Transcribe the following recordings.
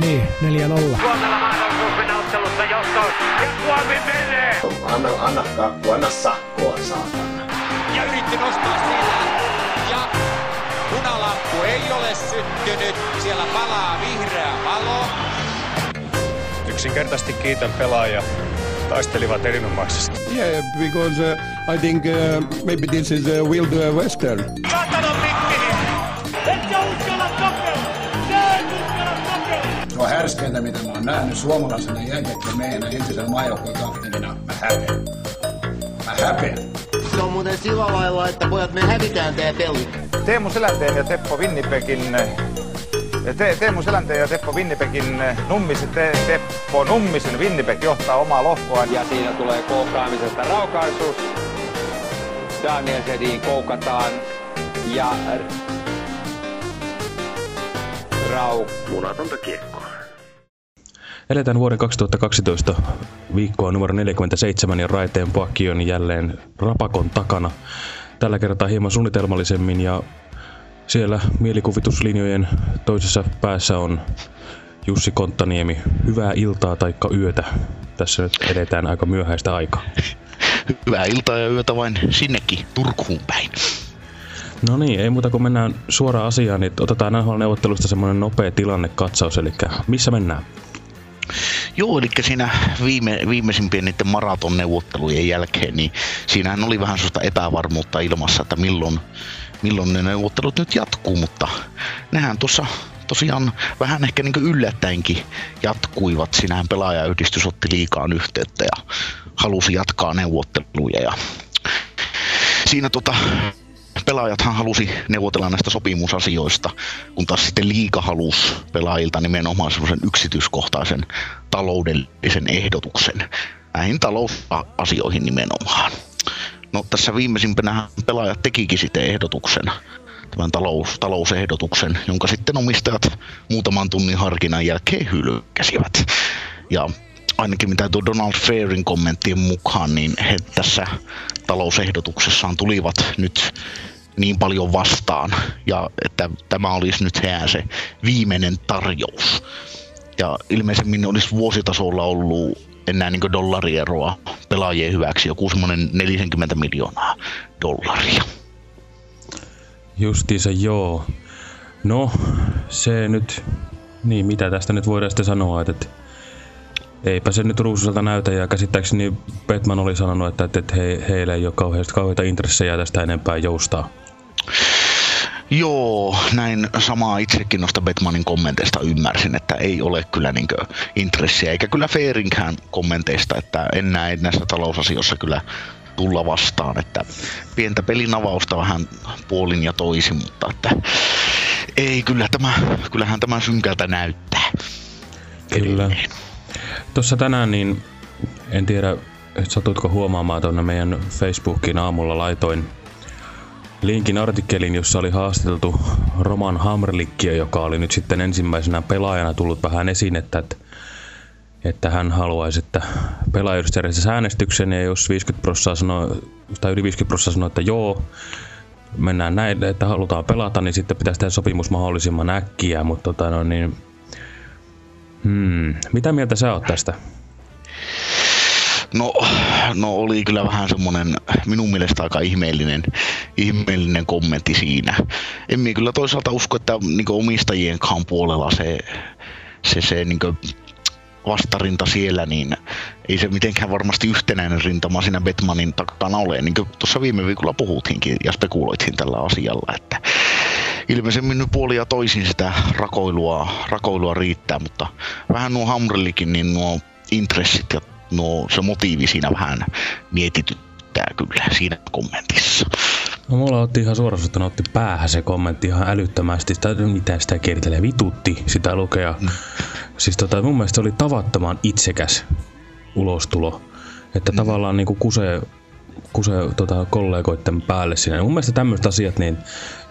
Niin, 4-0. Suomella ottelussa johtoon. Ja Suomi menee! Anna, anna kakku, anna sakkoa, saatana. Ja yritti nostaa sillä. Ja punalamppu ei ole syttynyt. Siellä palaa vihreä valo. Yksinkertaisesti kiitän pelaajia. Taistelivat erinomaisesti. Yeah, because uh, I think uh, maybe this is a Wild uh, Western. Saatana härskeintä, mitä mä oon nähnyt suomalaisena jääkiekko meidän entisen maajoukkojen kapteenina. Mä häpeän. Mä häpeän. Se on muuten sillä lailla, että pojat me hävitään tää peli. Teemu Selänteen ja Teppo Winnipegin te, Teemu Selänteen ja Teppo Winnipegin Nummisen, te, Teppo Nummisen Winnipeg johtaa omaa lohkoaan. Ja siinä tulee kohtaamisesta raukaisuus. Daniel Sedin koukataan ja rau. Munatonta kiekkoa. Eletään vuoden 2012 viikkoa numero 47 ja Raiteen pakki on jälleen rapakon takana. Tällä kertaa hieman suunnitelmallisemmin ja siellä mielikuvituslinjojen toisessa päässä on Jussi Konttaniemi. Hyvää iltaa taikka yötä. Tässä nyt edetään aika myöhäistä aikaa. Hyvää iltaa ja yötä vain sinnekin Turkuun päin. No niin, ei muuta kuin mennään suoraan asiaan, niin otetaan NHL-neuvottelusta semmoinen nopea tilannekatsaus, eli missä mennään? Joo, eli siinä viime, viimeisimpien niiden maratonneuvottelujen jälkeen, niin siinähän oli vähän sellaista epävarmuutta ilmassa, että milloin, milloin ne neuvottelut nyt jatkuu, mutta nehän tuossa tosiaan vähän ehkä niin yllättäenkin jatkuivat. Sinähän pelaajayhdistys otti liikaan yhteyttä ja halusi jatkaa neuvotteluja. Ja siinä tota, pelaajathan halusi neuvotella näistä sopimusasioista, kun taas sitten liika halusi pelaajilta nimenomaan semmoisen yksityiskohtaisen taloudellisen ehdotuksen näihin talousasioihin nimenomaan. No tässä viimeisimpänä pelaajat tekikin sitten ehdotuksen, tämän talous, talousehdotuksen, jonka sitten omistajat muutaman tunnin harkinnan jälkeen hylkäsivät. Ja ainakin mitä tuo Donald Fairin kommenttien mukaan, niin he tässä talousehdotuksessaan tulivat nyt niin paljon vastaan, ja että tämä olisi nyt heidän se viimeinen tarjous. Ja ilmeisemmin olisi vuositasolla ollut enää niin dollarieroa pelaajien hyväksi, joku semmoinen 40 miljoonaa dollaria. Justiinsa joo. No, se nyt, niin mitä tästä nyt voidaan sitten sanoa, että, eipä se nyt ruususelta näytä ja käsittääkseni Petman oli sanonut, että, että he, heillä ei ole kauheasti, kauheita intressejä tästä enempää joustaa. Joo, näin samaa itsekin noista Batmanin kommenteista ymmärsin, että ei ole kyllä niin intressiä, eikä kyllä Fairinkään kommenteista, että en näe näissä talousasioissa kyllä tulla vastaan, että pientä pelinavausta vähän puolin ja toisin, mutta että ei, kyllä tämä, kyllähän tämä synkältä näyttää. Kyllä. Tuossa tänään niin, en tiedä, satutko huomaamaan tuonne meidän Facebookin aamulla laitoin linkin artikkelin, jossa oli haastateltu Roman Hamrlikkiä, joka oli nyt sitten ensimmäisenä pelaajana tullut vähän esiin, että, että hän haluaisi, että pelaajista järjestäisi äänestyksen, ja jos 50 prosenttia sanoo, tai yli 50 prosenttia sanoo, että joo, mennään näin, että halutaan pelata, niin sitten pitäisi tehdä sopimus mahdollisimman äkkiä, mutta tota, no, niin, hmm, mitä mieltä sä oot tästä? No, no oli kyllä vähän semmoinen minun mielestä aika ihmeellinen, ihmeellinen kommentti siinä. En minä kyllä toisaalta usko, että niin omistajienkaan puolella se, se, se niin vastarinta siellä, niin ei se mitenkään varmasti yhtenäinen rintama siinä Batmanin takana ole. Niin kuin tuossa viime viikolla puhuttiinkin ja spekuloitiin tällä asialla, että ilmeisemmin nyt puoli ja toisin sitä rakoilua, rakoilua riittää, mutta vähän nuo Hamrellikin, niin nuo intressit ja no, se motiivi siinä vähän mietityttää kyllä siinä kommentissa. No mulla otti ihan suoraan otti päähän se kommentti ihan älyttömästi. Sitä, mitä sitä kertelee, vitutti sitä lukea. Mm. Siis tota, mun mielestä se oli tavattoman itsekäs ulostulo. Että mm. tavallaan niin kuin kusee, kusee tota, kollegoiden päälle siinä. Mun mielestä tämmöiset asiat, niin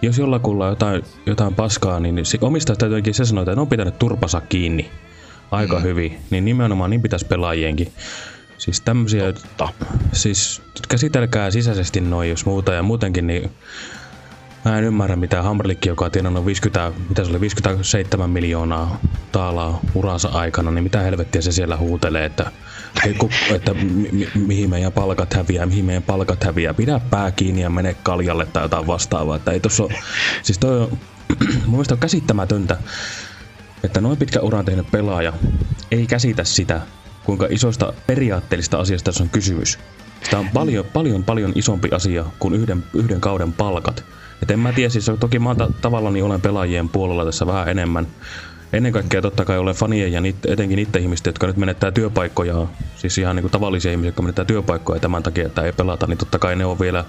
jos jollakulla on jotain, jotain paskaa, niin omistaa täytyykin se sanoa, että ne on pitänyt turpansa kiinni aika mm. hyvin, niin nimenomaan niin pitäisi pelaajienkin. Siis tämmöisiä, Totta. siis käsitelkää sisäisesti noin jos muuta ja muutenkin, niin Mä en ymmärrä mitä Hammerlikki, joka on tienannut 50, mitä se oli, 57 miljoonaa taalaa uransa aikana, niin mitä helvettiä se siellä huutelee, että, että mi, mi, mihin meidän palkat häviää, mihin meidän palkat häviää. Pidä pää kiinni ja mene kaljalle tai jotain vastaavaa. Että ei tossa siis toi on, mun mielestä on käsittämätöntä, että noin pitkä uran tehnyt pelaaja ei käsitä sitä, kuinka isosta periaatteellista asiasta tässä on kysymys. Tämä on paljon, paljon, paljon isompi asia kuin yhden, yhden kauden palkat. Et en mä tiedä, siis toki mä ta tavallaan olen pelaajien puolella tässä vähän enemmän. Ennen kaikkea totta kai olen fanien ja niit, etenkin niiden ihmisten, jotka nyt menettää työpaikkoja, siis ihan niin kuin tavallisia ihmisiä, jotka menettää työpaikkoja tämän takia, että ei pelata, niin totta kai ne on vielä,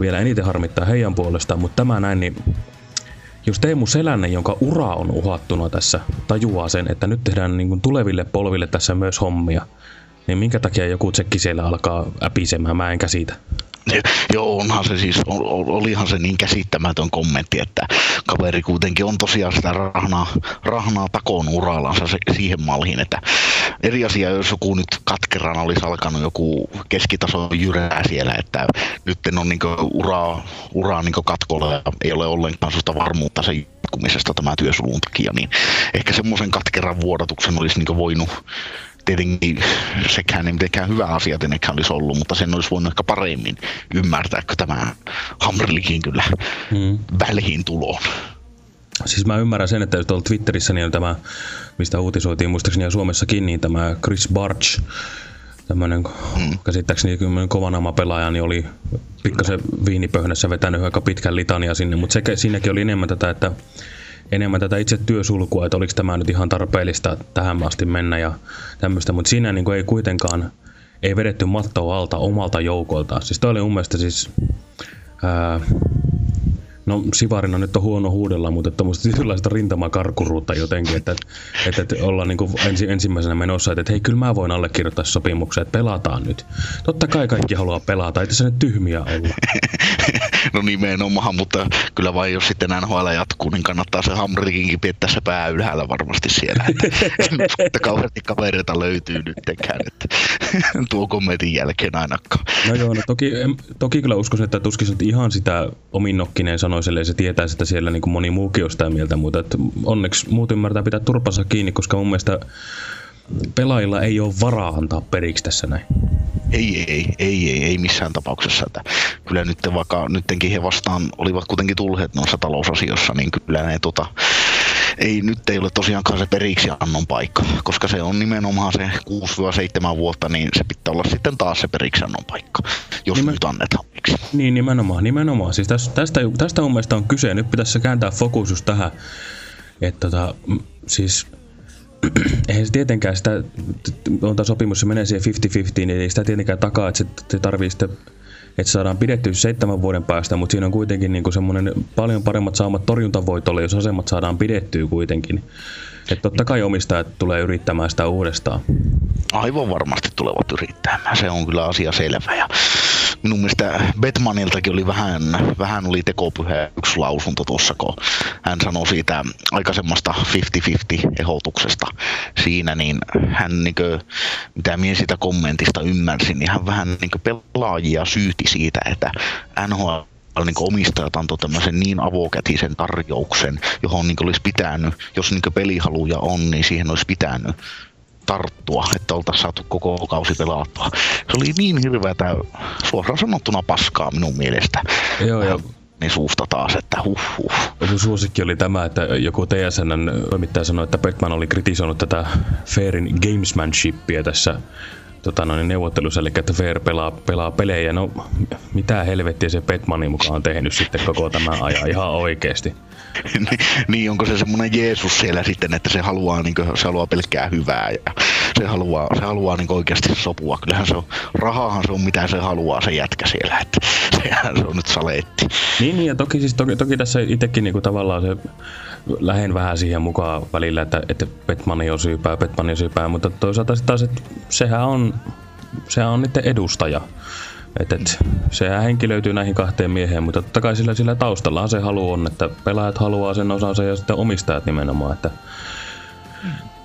vielä eniten harmittaa heidän puolestaan. Mutta tämä näin, niin jos Teemu Selänne, jonka ura on uhattuna tässä, tajuaa sen, että nyt tehdään niin kuin tuleville polville tässä myös hommia, niin minkä takia joku tsekki siellä alkaa äpisemään, mä en käsitä. Joo, onhan se siis, olihan se niin käsittämätön kommentti, että kaveri kuitenkin on tosiaan sitä rahnaa, rahnaa takoon urallansa siihen malliin, että eri asia, jos joku nyt katkerana olisi alkanut joku keskitaso jyrää siellä, että nyt on niin uraa, uraa niin katkolla ja ei ole ollenkaan sellaista varmuutta sen jatkumisesta tämä työsulun takia, niin ehkä semmoisen katkeran vuodatuksen olisi niin voinut tietenkin sekään ei mitenkään hyvä asia tietenkään olisi ollut, mutta sen olisi voinut ehkä paremmin ymmärtää, kun tämä Hammerlikin kyllä hmm. väliin tuloon. Siis mä ymmärrän sen, että tuolla Twitterissä niin on tämä, mistä uutisoitiin muistaakseni ja Suomessakin, niin tämä Chris Barge, tämmöinen hmm. käsittääkseni kovanama pelaaja, niin oli pikkasen viinipöhnässä vetänyt aika pitkän litania sinne, mutta se, siinäkin oli enemmän tätä, että enemmän tätä itse työsulkua, että oliko tämä nyt ihan tarpeellista tähän asti mennä ja tämmöistä, mutta siinä niin kuin ei kuitenkaan ei vedetty mattoa alta omalta joukolta. Siis toi oli mun mielestä siis, ää, no Sivarina nyt on huono huudella, mutta tuommoista tietynlaista rintamakarkuruutta jotenkin, että, että, että ollaan niin ensi, ensimmäisenä menossa, että, että hei kyllä mä voin allekirjoittaa sopimuksen, että pelataan nyt. Totta kai kaikki haluaa pelata, ei tässä nyt tyhmiä olla. no nimenomaan, mutta kyllä vain jos sitten NHL jatkuu, niin kannattaa se Hamrikinkin piettää se pää ylhäällä varmasti siellä. Että kauheasti kavereita löytyy nyttenkään, että tuo kommentin jälkeen ainakaan. No joo, no toki, toki kyllä uskoisin, että tuskin ihan sitä ominnokkinen sanoisi, ellei se tietää että siellä niin kuin moni muukin on sitä mieltä, mutta että onneksi muut ymmärtää pitää turpansa kiinni, koska mun mielestä pelaajilla ei ole varaa antaa periksi tässä näin. Ei, ei, ei, ei, ei missään tapauksessa. Että kyllä nyt vaikka nyttenkin he vastaan olivat kuitenkin tulleet noissa talousasioissa, niin kyllä ne tota, ei, nyt ei ole tosiaankaan se periksi annon paikka, koska se on nimenomaan se 6-7 vuotta, niin se pitää olla sitten taas se periksi annon paikka, jos Nimen... nyt annetaan. Niin, nimenomaan, nimenomaan. Siis tästä, tästä, tästä mun mielestä on kyse. Nyt pitäisi kääntää fokus just tähän, että tota, siis eihän se tietenkään sitä, on tämä sopimus, se menee siihen 50-50, niin ei sitä tietenkään takaa, että se, se tarvii sitten että saadaan pidetty seitsemän vuoden päästä, mutta siinä on kuitenkin niin semmoinen paljon paremmat saamat torjuntavoitolle, jos asemat saadaan pidettyä kuitenkin. Että totta kai omistajat tulee yrittämään sitä uudestaan. Aivan varmasti tulevat yrittämään, se on kyllä asia selvä. Ja minun mielestä Betmaniltakin oli vähän, vähän oli tekopyhä yksi lausunto tuossa, kun hän sanoi siitä aikaisemmasta 50-50 ehdotuksesta. Siinä, niin hän, niin kuin, mitä minä siitä kommentista ymmärsin, niin hän vähän niin pelaajia syyti siitä, että NHL niin omistajat antoi tämmöisen niin avokätisen tarjouksen, johon niin olisi pitänyt, jos niin pelihaluja on, niin siihen olisi pitänyt tarttua, että oltaisiin saatu koko kausi pelattua. Se oli niin hirveätä, suoraan sanottuna paskaa minun mielestä. Joo, ja niin suusta taas, että huh huh. Joku suosikki oli tämä, että joku TSN toimittaja sanoi, että Beckman oli kritisoinut tätä Fairin gamesmanshipia tässä tota, noin, neuvottelussa, eli että Fair pelaa, pelaa pelejä. No, mitä helvettiä se Petmanin mukaan on tehnyt sitten koko tämän ajan ihan oikeasti? niin, niin, onko se semmoinen Jeesus siellä sitten, että se haluaa, niin kuin, se haluaa pelkkää hyvää ja se haluaa, se haluaa niin oikeasti sopua. Kyllähän se on, rahahan se on mitä se haluaa se jätkä siellä, että sehän se on nyt saleetti. Niin, niin ja toki, siis, toki, toki tässä itsekin niin kuin tavallaan se lähen vähän siihen mukaan välillä, että, että Petmani on syypää, Petmani on syypää, mutta toisaalta taas, että sehän on, sehän on niiden edustaja. Et, et, sehän henkilöityy näihin kahteen mieheen, mutta totta kai sillä, sillä taustallaan se halu on, että pelaajat haluaa sen osansa ja sitten omistajat nimenomaan. Että,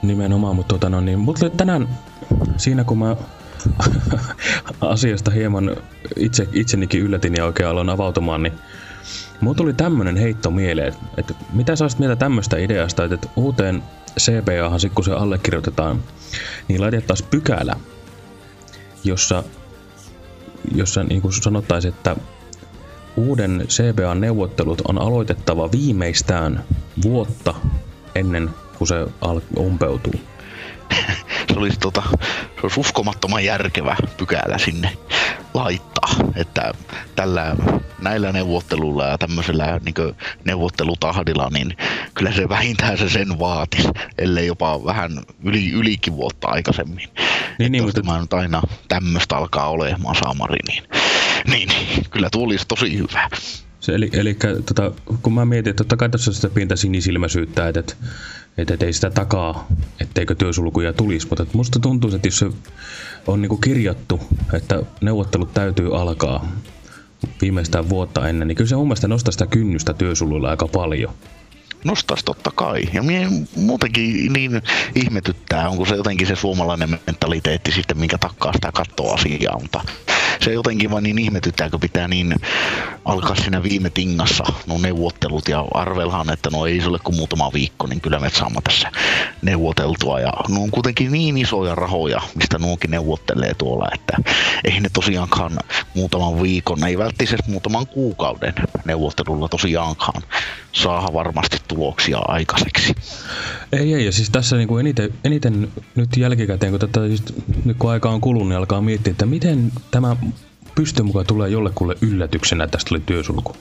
nimenomaan, mutta, tota, no, niin, mutta tänään siinä kun mä asiasta hieman itse, itsenikin yllätin ja oikein aloin avautumaan, niin mulla tuli tämmönen heitto mieleen, että mitä sä mieltä tämmöistä ideasta, että uuteen CBAhan sit kun se allekirjoitetaan, niin laitettaisiin pykälä, jossa, jossa niin kuin sanottaisiin, että uuden CBA-neuvottelut on aloitettava viimeistään vuotta ennen kuin se umpeutuu. Se olisi, tota, se olisi uskomattoman järkevä pykälä sinne laittaa, että tällä, näillä neuvotteluilla ja tämmöisellä niin neuvottelutahdilla, niin kyllä se vähintään se sen vaatisi, ellei jopa vähän yli, ylikin vuotta aikaisemmin. Niin, niin, mutta... mä nyt aina tämmöistä alkaa olemaan saamari, niin, niin, niin kyllä tuo olisi tosi hyvä. Se, eli, eli tota, kun mä mietin, että totta kai tässä on sitä pientä sinisilmäisyyttä, että, että, että ei sitä takaa, etteikö työsulkuja tulisi, mutta musta tuntuu, että jos se on niin kirjattu, että neuvottelut täytyy alkaa viimeistään vuotta ennen, niin kyllä se mun mielestä nostaa sitä kynnystä työsuluilla aika paljon. Nostaisi totta kai. Ja mie muutenkin niin ihmetyttää, onko se jotenkin se suomalainen mentaliteetti sitten, minkä takkaa sitä kattoa asiaa, mutta se jotenkin vaan niin ihmetyttää, kun pitää niin alkaa siinä viime tingassa no neuvottelut. Ja arvelhan, että no ei se ole kuin muutama viikko, niin kyllä me saamme tässä neuvoteltua. Ja no on kuitenkin niin isoja rahoja, mistä nuokin neuvottelee tuolla, että ei ne tosiaankaan muutaman viikon, ei välttämättä muutaman kuukauden neuvottelulla tosiaankaan saa varmasti tuloksia aikaiseksi. Ei, ei, ja siis tässä niin kuin eniten, eniten nyt jälkikäteen, kun tätä just, nyt kun aika on kulunut, niin alkaa miettiä, että miten tämä pystö mukaan tulee jollekulle yllätyksenä, että tästä oli työsulku.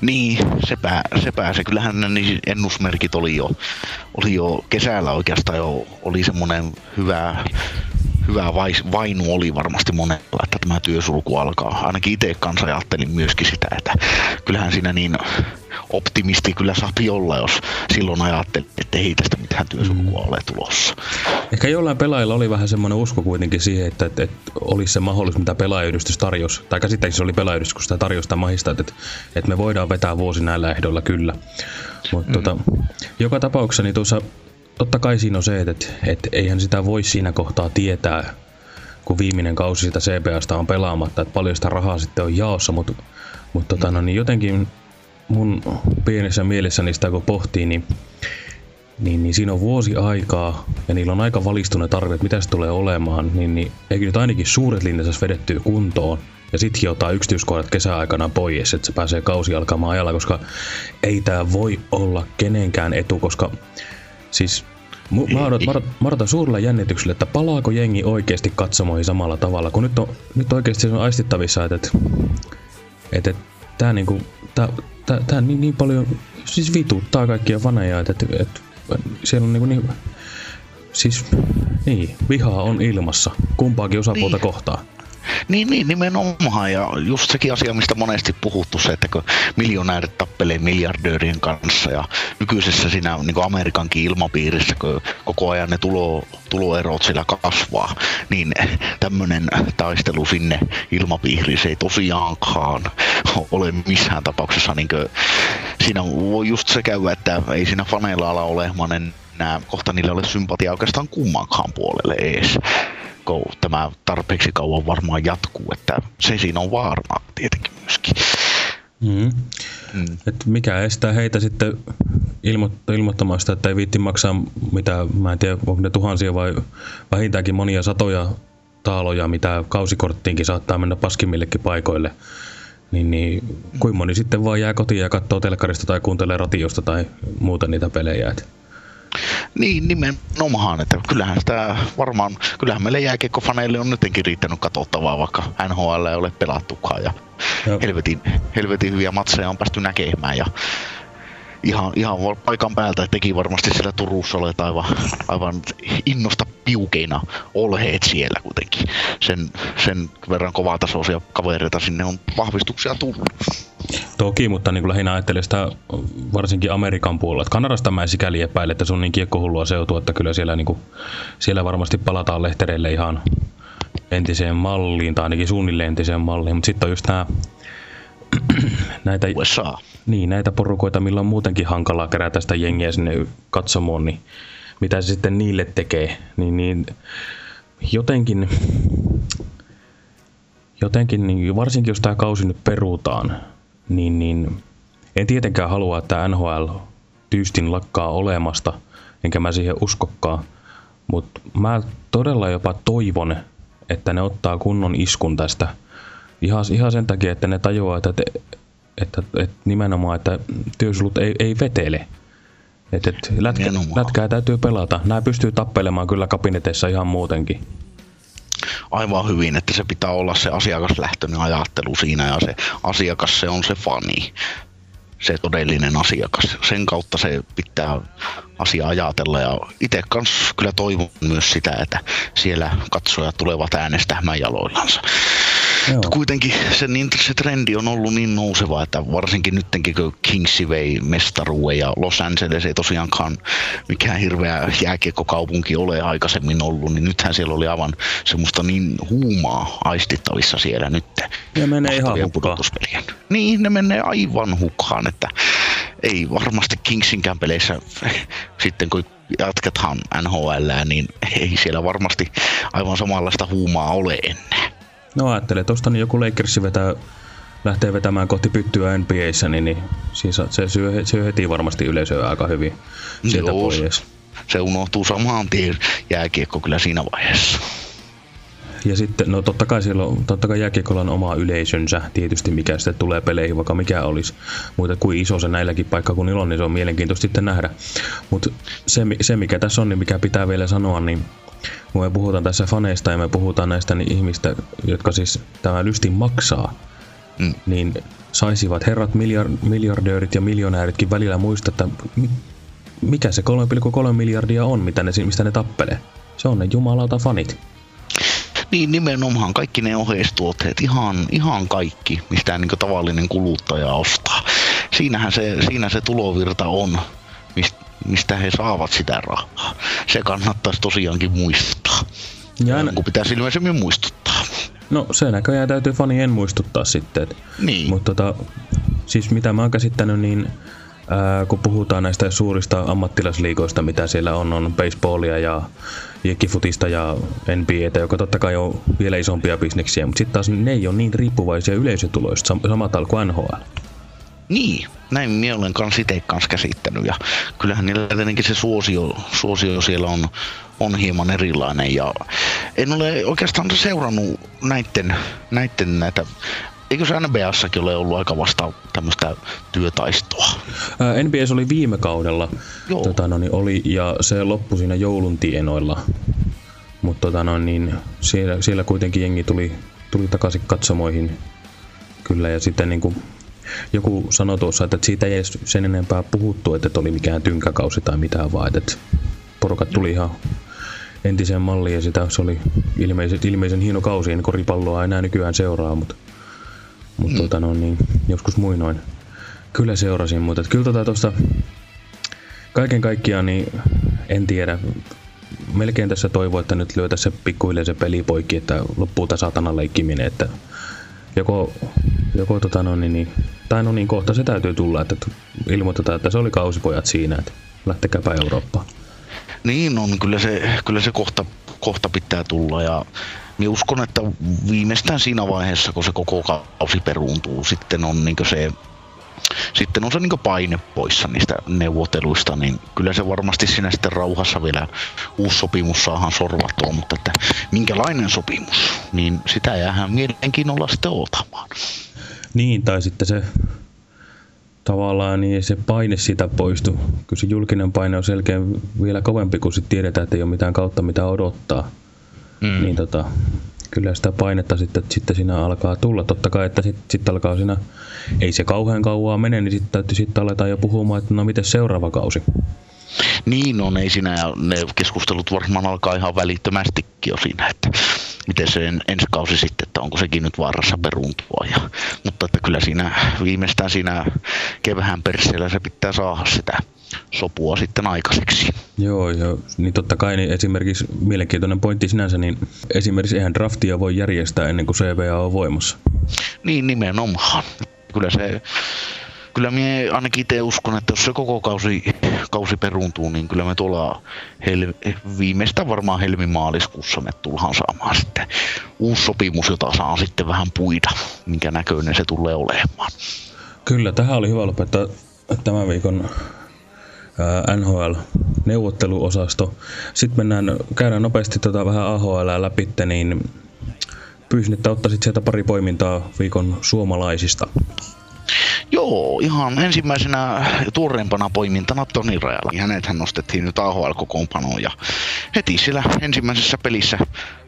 Niin, sepä, sepä se. Kyllähän ne niin ennusmerkit oli jo, oli jo kesällä oikeastaan jo, oli semmoinen hyvä, hyvä vais, vainu oli varmasti monella, että tämä työsulku alkaa. Ainakin itse kanssa ajattelin myöskin sitä, että kyllähän siinä niin optimisti kyllä sapi olla, jos silloin ajattelin, että ei tästä mitään työsulkua mm. ole tulossa. Ehkä jollain pelaajilla oli vähän semmoinen usko kuitenkin siihen, että, että, että olisi se mahdollisuus, mitä pelaajayhdistys tarjosi. Tai käsittääkin se oli pelaajayhdistys, kun sitä tarjosi sitä mahista, että, että me voidaan vetää vuosi näillä ehdoilla kyllä. Mutta mm. tota, joka tapauksessa niin tuossa totta kai siinä on se, että, että eihän sitä voi siinä kohtaa tietää, kun viimeinen kausi sitä CBAsta on pelaamatta, että paljon sitä rahaa sitten on jaossa, mutta, mutta tota, no, niin jotenkin mun pienessä mielessäni sitä kun pohtii, niin, niin, niin siinä on vuosi aikaa ja niillä on aika valistuneet tarve, mitä se tulee olemaan, niin, niin eikö nyt ainakin suuret linjat vedettyä kuntoon ja sitten hiottaa yksityiskohdat kesäaikana pois, että se pääsee kausi alkamaan ajalla, koska ei tämä voi olla kenenkään etu, koska siis Mä, odot, mä, mä odotan suurella jännityksellä, että palaako jengi oikeasti katsomoihin samalla tavalla, kun nyt on, nyt oikeasti se on aistittavissa, että, että, että, että tämä niinku, tää, tää, tää niin, niin paljon siis vituttaa kaikkia faneja, että, että, että siellä on niinku niin, siis niin, vihaa on ilmassa kumpaakin osapuolta niin. kohtaan. Niin, niin, nimenomaan. Ja just sekin asia, mistä monesti puhuttu, se, että kun miljonäärit tappelee miljardöörien kanssa ja nykyisessä siinä niin Amerikankin ilmapiirissä, kun koko ajan ne tulo, tuloerot siellä kasvaa, niin tämmöinen taistelu sinne ilmapiiriin se ei tosiaankaan ole missään tapauksessa. Niin kuin, siinä voi just se käydä, että ei siinä faneilla ala olemaan enää kohta niille ole sympatia oikeastaan kummankaan puolelle ees kun tämä tarpeeksi kauan varmaan jatkuu, että se siinä on vaarana tietenkin myöskin. Mm. Mm. Et mikä estää heitä sitten ilmo- ilmoittamasta, että ei viitti maksaa mitä, mä en tiedä, onko ne tuhansia vai vähintäänkin monia satoja taaloja, mitä kausikorttiinkin saattaa mennä paskimmillekin paikoille. Niin, niin kuin moni sitten vaan jää kotiin ja katsoo telkarista tai kuuntelee ratiosta tai muuta niitä pelejä. Et niin, nimenomaan, että kyllähän sitä varmaan, kyllähän meille jääkiekkofaneille on nytkin riittänyt katsottavaa, vaikka NHL ei ole pelattukaan ja helvetin, helvetin hyviä matseja on päästy näkemään ja ihan, ihan paikan päältä teki varmasti siellä Turussa olet aivan, aivan innosta piukeina olheet siellä kuitenkin. Sen, sen verran kovatasoisia kavereita sinne on vahvistuksia tullut. Toki, mutta niin lähinnä ajattelin sitä varsinkin Amerikan puolella. Kanadasta mä en sikäli epäile, että se on niin kiekkohullua seutua, että kyllä siellä, niin kuin, siellä varmasti palataan lehtereille ihan entiseen malliin, tai ainakin suunnilleen entiseen malliin. Mutta sitten on just nämä näitä, USA. Niin, näitä porukoita, millä on muutenkin hankalaa kerätä sitä jengiä sinne katsomoon, niin mitä se sitten niille tekee, niin, niin jotenkin, jotenkin niin varsinkin jos tämä kausi nyt perutaan, niin, niin en tietenkään halua, että NHL tyystin lakkaa olemasta, enkä mä siihen uskokkaan. Mutta mä todella jopa toivon, että ne ottaa kunnon iskun tästä. Ihan, ihan sen takia, että ne tajuaa, että, että, että, että nimenomaan, että työsulut ei, ei vetele. Että, että lätkä, lätkää täytyy pelata. Nämä pystyy tappelemaan kyllä kabineteissa ihan muutenkin aivan hyvin, että se pitää olla se asiakaslähtöinen ajattelu siinä ja se asiakas se on se fani se todellinen asiakas. Sen kautta se pitää asia ajatella ja itse kanssa kyllä toivon myös sitä, että siellä katsojat tulevat äänestämään jaloillansa. Joo. Kuitenkin se, niin, se trendi on ollut niin nouseva, että varsinkin nyttenkin kun Kingsi vei mestaruuden ja Los Angeles ei tosiaankaan mikään hirveä jääkiekkokaupunki ole aikaisemmin ollut, niin nythän siellä oli aivan semmoista niin huumaa aistittavissa siellä nyt. Ja menee ihan hukkaan. Niin, ne menee aivan hukkaan, että ei varmasti Kingsinkään peleissä sitten kun jatketaan NHL, niin ei siellä varmasti aivan samanlaista huumaa ole enää. No ajattele, tuosta niin joku Lakersi vetää, lähtee vetämään kohti pyttyä NBAssä, niin, niin siis se syö, syö heti varmasti yleisöä aika hyvin sieltä Joo, pois. Se unohtuu samaan tien jääkiekko kyllä siinä vaiheessa. Ja sitten, no totta kai, siellä on, totta kai jääkiekolla on oma yleisönsä tietysti, mikä sitten tulee peleihin, vaikka mikä olisi. Mutta kuin iso se näilläkin paikkakunnilla on, niin se on mielenkiintoista sitten nähdä. Mutta se, se, mikä tässä on, niin mikä pitää vielä sanoa, niin kun me puhutaan tässä faneista ja me puhutaan näistä niin ihmistä, jotka siis tämä lystin maksaa, mm. niin saisivat herrat miljard, miljardöörit ja miljonääritkin välillä muistaa, että mikä se 3,3 miljardia on, mitä ne, mistä ne tappelee. Se on ne jumalauta fanit. Niin nimenomaan kaikki ne oheistuotteet, ihan, ihan kaikki, mistä niin tavallinen kuluttaja ostaa. Siinähän se, siinä se tulovirta on, mistä, mistä he saavat sitä rahaa. Se kannattaisi tosiaankin muistuttaa. Ja aina... Kun pitäisi ilmeisemmin muistuttaa. No se näköjään täytyy fanien muistuttaa sitten. Niin. Mutta tota, siis mitä mä oon käsittänyt, niin ää, kun puhutaan näistä suurista ammattilasliikoista, mitä siellä on, on baseballia ja jekkifutista ja NBAtä, joka totta kai on vielä isompia bisneksiä, mutta sitten taas ne ei ole niin riippuvaisia yleisötuloista, samat alkoi NHL. Niin, näin minä olen kanssa itse kanssa käsittänyt ja kyllähän niillä tietenkin se suosio, suosio siellä on, on hieman erilainen ja en ole oikeastaan seurannut näiden, näiden näitä Eikö se NBAssakin ole ollut aika vasta tämmöistä työtaistoa? NBS oli viime kaudella, Tota, no, niin oli, ja se loppui siinä joulun tienoilla. Mutta tota, no, niin, siellä, siellä kuitenkin jengi tuli, tuli takaisin katsomoihin kyllä, ja sitten niin kuin, joku sanoi tuossa, että siitä ei edes sen enempää puhuttu, että oli mikään tynkäkausi tai mitään, vaan että porukat tuli ihan entiseen malliin ja sitä se oli ilmeisen, ilmeisen hieno kausi, en koripalloa enää nykyään seuraa, mutta mutta mm. tota, no, niin, joskus muinoin kyllä seurasin, mutta kyllä tota tuosta kaiken kaikkiaan niin en tiedä. Melkein tässä toivoo, että nyt lyö tässä pikkuhiljaa se peli poikki, että loppuu tämä saatana leikkiminen, että joko, joko tota no, niin, niin, tai no niin kohta se täytyy tulla, että ilmoitetaan, että se oli kausipojat siinä, että lähtekääpä Eurooppaan. Niin on, kyllä se, kyllä se kohta, kohta pitää tulla ja niin uskon, että viimeistään siinä vaiheessa, kun se koko kausi peruuntuu, sitten on niin se sitten on se niin paine poissa niistä neuvotteluista, niin kyllä se varmasti siinä sitten rauhassa vielä uusi sopimus saadaan sorvattua, mutta että minkälainen sopimus, niin sitä jäähän mielenkiinnolla sitten otamaan. Niin, tai sitten se tavallaan niin se paine siitä poistu. Kyllä se julkinen paine on selkeä vielä kovempi, kun sitten tiedetään, että ei ole mitään kautta mitä odottaa. Mm. Niin tota, kyllä sitä painetta sitten, sitten siinä alkaa tulla. Totta kai, että sitten sit alkaa siinä, ei se kauhean kauaa mene, niin sitten täytyy sitten aletaan jo puhumaan, että no miten seuraava kausi. Niin on, ei siinä, ja ne keskustelut varmaan alkaa ihan välittömästikin jo siinä, että miten se ensi kausi sitten, että onko sekin nyt vaarassa peruuntua. Ja, mutta että kyllä siinä viimeistään siinä kevään perseellä se pitää saada sitä sopua sitten aikaiseksi. Joo, joo. Niin totta kai niin esimerkiksi mielenkiintoinen pointti sinänsä, niin esimerkiksi eihän draftia voi järjestää ennen kuin CVA on voimassa. Niin nimenomaan. Kyllä se kyllä minä ainakin itse uskon, että jos se koko kausi, kausi peruuntuu, niin kyllä me tuolla hel, viimeistä varmaan helmimaaliskuussa me tullaan saamaan sitten uusi sopimus, jota saa sitten vähän puida, minkä näköinen se tulee olemaan. Kyllä, tähän oli hyvä lopettaa tämän viikon NHL-neuvotteluosasto. Sitten mennään, käydään nopeasti tota vähän AHL läpi, niin pyysin, että ottaisit sieltä pari poimintaa viikon suomalaisista. Joo, ihan ensimmäisenä tuoreempana poimintana Toni Rajala. Hänethän nostettiin nyt AHL-kokoonpanoon ja heti siellä ensimmäisessä pelissä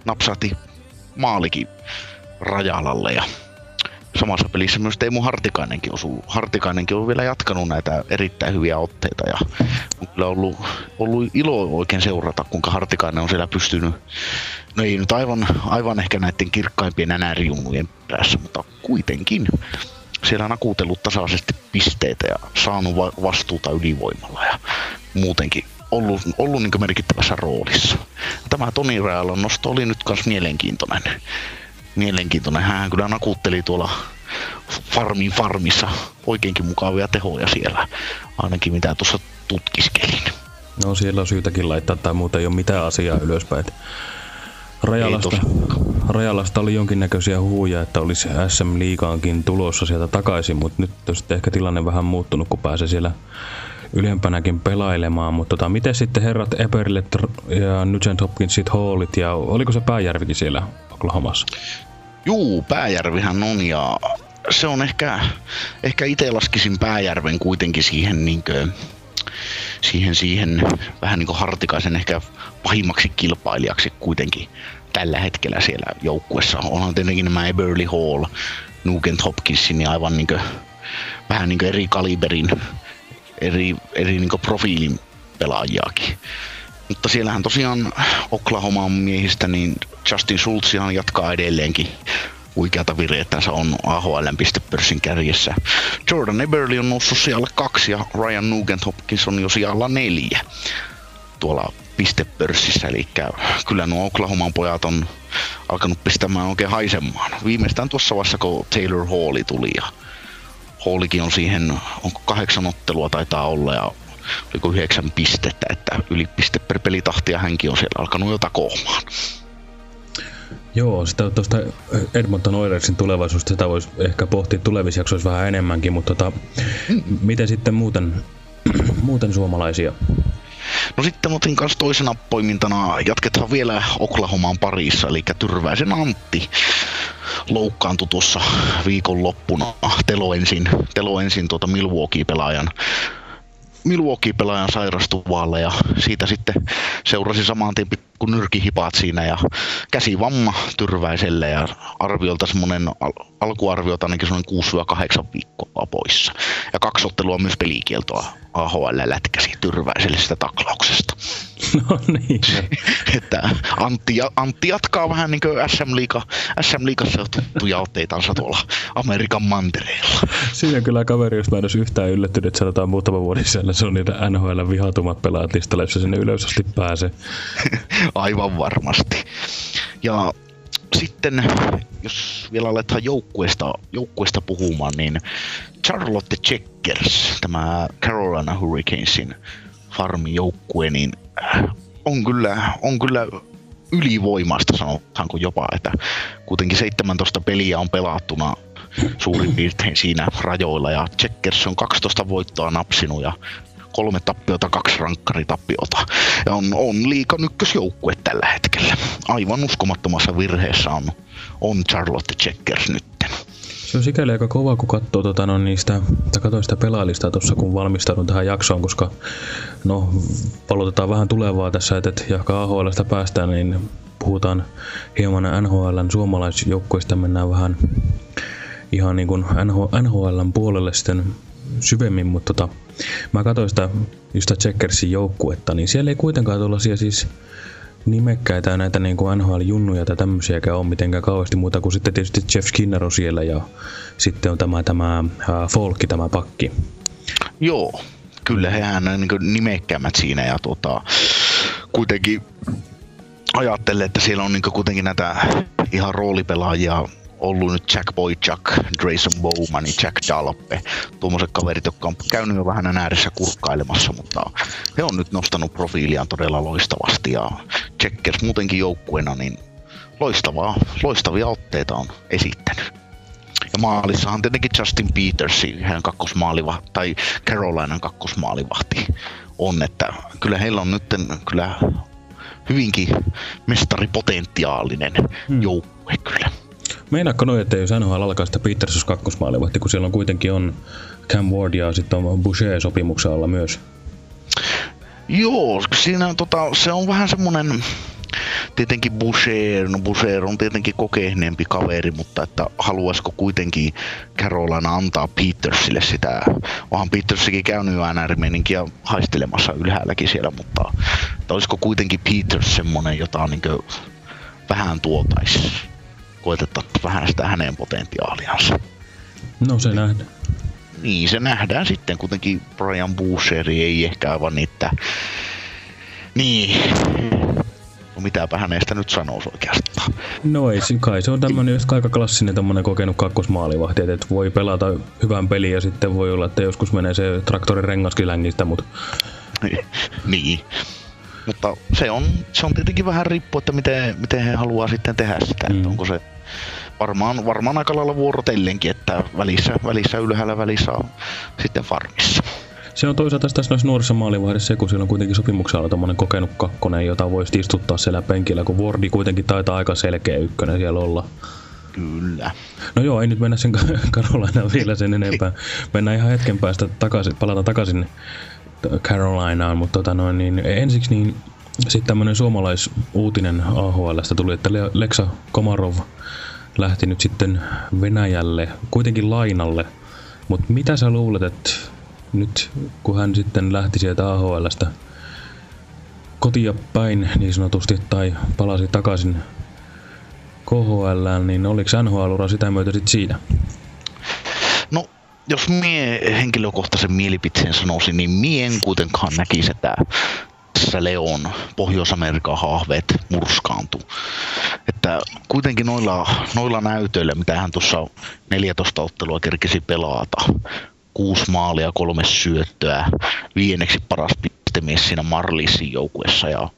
napsahti maalikin Rajalalle ja samassa pelissä myös Teemu Hartikainenkin osuu. Hartikainenkin on vielä jatkanut näitä erittäin hyviä otteita ja on kyllä ollut, ollut ilo oikein seurata, kuinka Hartikainen on siellä pystynyt, no ei nyt aivan, aivan ehkä näiden kirkkaimpien NR-junnujen perässä, mutta kuitenkin siellä nakuutellut tasaisesti pisteitä ja saanut va- vastuuta ylivoimalla ja muutenkin ollut, ollut niin merkittävässä roolissa. Tämä Toni Realon nosto oli nyt myös mielenkiintoinen. Mielenkiintoinen. Hän kyllä nakuutteli tuolla farmin farmissa oikeinkin mukavia tehoja siellä, ainakin mitä tuossa tutkiskelin. No siellä on syytäkin laittaa tai muuta ei ole mitään asiaa ylöspäin. Rajalasta, Rajalasta oli jonkinnäköisiä huuja, että olisi SM Liigaankin tulossa sieltä takaisin, mutta nyt on sitten ehkä tilanne vähän muuttunut, kun pääsee siellä ylempänäkin pelailemaan. Mutta tota, miten sitten herrat Eberlet ja Nugent Hopkinsit Hallit ja oliko se Pääjärvikin siellä Oklahomassa? Juu, Pääjärvihän on ja se on ehkä, ehkä itse laskisin Pääjärven kuitenkin siihen niinkö, siihen, siihen vähän niin kuin Hartikaisen ehkä pahimmaksi kilpailijaksi kuitenkin tällä hetkellä siellä joukkuessa. Onhan tietenkin nämä Eberly Hall, Nugent Hopkinsin ja aivan niin kuin, vähän niin kuin eri kaliberin, eri, eri niin kuin profiilin pelaajiakin. Mutta siellähän tosiaan Oklahoma miehistä, niin Justin Schultzihan jatkaa edelleenkin huikeata vireettänsä on AHLn pistepörssin kärjessä. Jordan Eberly on noussut siellä kaksi ja Ryan Nugent Hopkins on jo siellä neljä tuolla pistepörssissä, eli kyllä nuo Oklahoman pojat on alkanut pistämään oikein haisemaan. Viimeistään tuossa vaiheessa, kun Taylor Halli tuli ja Hallikin on siihen, onko kahdeksan ottelua taitaa olla ja oliko yhdeksän pistettä, että yli piste per pelitahtia hänkin on siellä alkanut jo takoamaan. Joo, sitä tuosta Edmonton Oilersin tulevaisuudesta sitä voisi ehkä pohtia tulevissa jaksoissa vähän enemmänkin, mutta tota, mm. miten sitten muuten, muuten suomalaisia? No sitten otin kanssa toisena poimintana, jatketaan vielä Oklahomaan parissa, eli Tyrväisen Antti loukkaantui tuossa viikonloppuna. Telo ensin, telo ensin tuota Milwaukee-pelaajan Milwaukee-pelaajan sairastuvalle ja siitä sitten seurasi saman tien pikku nyrkihipaat siinä ja käsivamma tyrväiselle ja arviolta semmoinen al- alkuarviota ainakin semmoinen 6-8 viikkoa poissa. Ja kaksi ottelua myös pelikieltoa AHL lätkäsi tyrväiselle sitä taklauksesta. No niin. että Antti, Antti jatkaa vähän niin kuin SM, Liiga, SM Liigassa tuttuja otteitansa tuolla Amerikan mantereella. Siinä kyllä kaveri, jos mä en olisi yhtään yllättynyt, että sanotaan muutama vuoden sisällä, se on niitä NHL vihatumat pelaat listalla, jos se sinne ylös asti pääsee. Aivan varmasti. Ja sitten, jos vielä aletaan joukkueesta, joukkueesta puhumaan, niin Charlotte Checkers, tämä Carolina Hurricanesin farmijoukkue, niin on kyllä, on kyllä ylivoimaista sanotaanko jopa, että kuitenkin 17 peliä on pelattuna suurin piirtein siinä rajoilla ja Checkers on 12 voittoa napsinut ja kolme tappiota, kaksi rankkaritappiota. Ja on, on liikan ykkösjoukkue tällä hetkellä. Aivan uskomattomassa virheessä on, on Charlotte Checkers nytten. Se on sikäli aika kova, kun katsoo tota, no, niistä, tai katsoo sitä pelaajista tuossa, kun valmistaudun tähän jaksoon, koska no, palotetaan vähän tulevaa tässä, että, että jahka AHLstä päästään, niin puhutaan hieman NHLn suomalaisjoukkoista, mennään vähän ihan niin kuin NHLn puolelle sitten syvemmin, mutta tota, mä katsoin sitä, sitä Checkersin joukkuetta, niin siellä ei kuitenkaan tuollaisia siis nimekkäitä näitä niin kuin NHL-junnuja tai tämmöisiäkään ole mitenkään kauheasti muuta kuin sitten tietysti Jeff Skinner on siellä ja sitten on tämä, tämä uh, Folkki, tämä pakki. Joo, kyllä hehän on niin nimekkäämät siinä ja tota, kuitenkin ajattelen, että siellä on niin kuitenkin näitä ihan roolipelaajia ollut nyt Jack Boychuk, Grayson Bowman, Jack Jalpe, tuommoiset kaverit, jotka on käynyt jo vähän ääressä kurkkailemassa, mutta he on nyt nostanut profiiliaan todella loistavasti ja Checkers muutenkin joukkueena, niin loistavaa, loistavia otteita on esittänyt. Ja maalissahan tietenkin Justin Petersi, hän kakkosmaalivahti, tai Carolinan kakkosmaalivahti on, että kyllä heillä on nyt kyllä hyvinkin mestaripotentiaalinen hmm. joukkue kyllä. Meinaatko noin, että jos NHL alkaa sitä Petersos kakkosmaalivahti, kun siellä on kuitenkin on Cam Ward ja sitten on Boucher sopimuksen alla myös? Joo, siinä tota, se on vähän semmonen, tietenkin Boucher, no Boucher on tietenkin kokeneempi kaveri, mutta että haluaisiko kuitenkin Carolina antaa Petersille sitä, onhan Petersikin käynyt jo NR-meninkiä haistelemassa ylhäälläkin siellä, mutta että olisiko kuitenkin Peters semmonen, jota niin vähän tuotaisi, koetetaan vähän sitä hänen potentiaaliansa. No se nähdään. Niin, se nähdään sitten. Kuitenkin Brian Boucheri ei ehkä aivan niitä... Niin. No mitäpä hänestä nyt sanoisi oikeastaan. No ei kai, se on tämmönen just aika klassinen tämmönen kokenut kakkosmaalivahti, että voi pelata hyvän pelin ja sitten voi olla, että joskus menee se traktorin rengaskin längistä, mutta... niin. Mutta se on, se on tietenkin vähän riippuu, että miten, miten he haluaa sitten tehdä sitä, mm. että onko se varmaan, varmaan aika lailla vuorotellenkin, että välissä, välissä ylhäällä, välissä on sitten farmissa. Se on toisaalta tässä noissa nuorissa maalivahdissa, kun siellä on kuitenkin sopimuksella tommonen kokenut kakkonen, jota voisi istuttaa siellä penkillä, kun Wardi kuitenkin taitaa aika selkeä ykkönen siellä olla. Kyllä. No joo, ei nyt mennä sen Carolinaan vielä sen enempää. Mennään ihan hetken päästä takaisin, palata takaisin Carolinaan, mutta tota noin, niin ensiksi niin sitten tämmönen suomalaisuutinen AHLstä tuli, että Leksa Komarov lähti nyt sitten Venäjälle, kuitenkin lainalle. Mutta mitä sä luulet, että nyt kun hän sitten lähti sieltä AHLstä kotia päin niin sanotusti tai palasi takaisin KHL, niin oliko NHL-ura sitä myötä sitten siinä? No, jos mie henkilökohtaisen mielipiteen sanoisin, niin mie en kuitenkaan näkisi, että tässä Leon Pohjois-Amerikan hahveet murskaantu. Että kuitenkin noilla, noilla näytöillä, mitä hän tuossa 14 ottelua kerkesi pelaata, kuusi maalia, kolme syöttöä, vieneksi paras pistemies siinä Marlissin joukkuessa ja,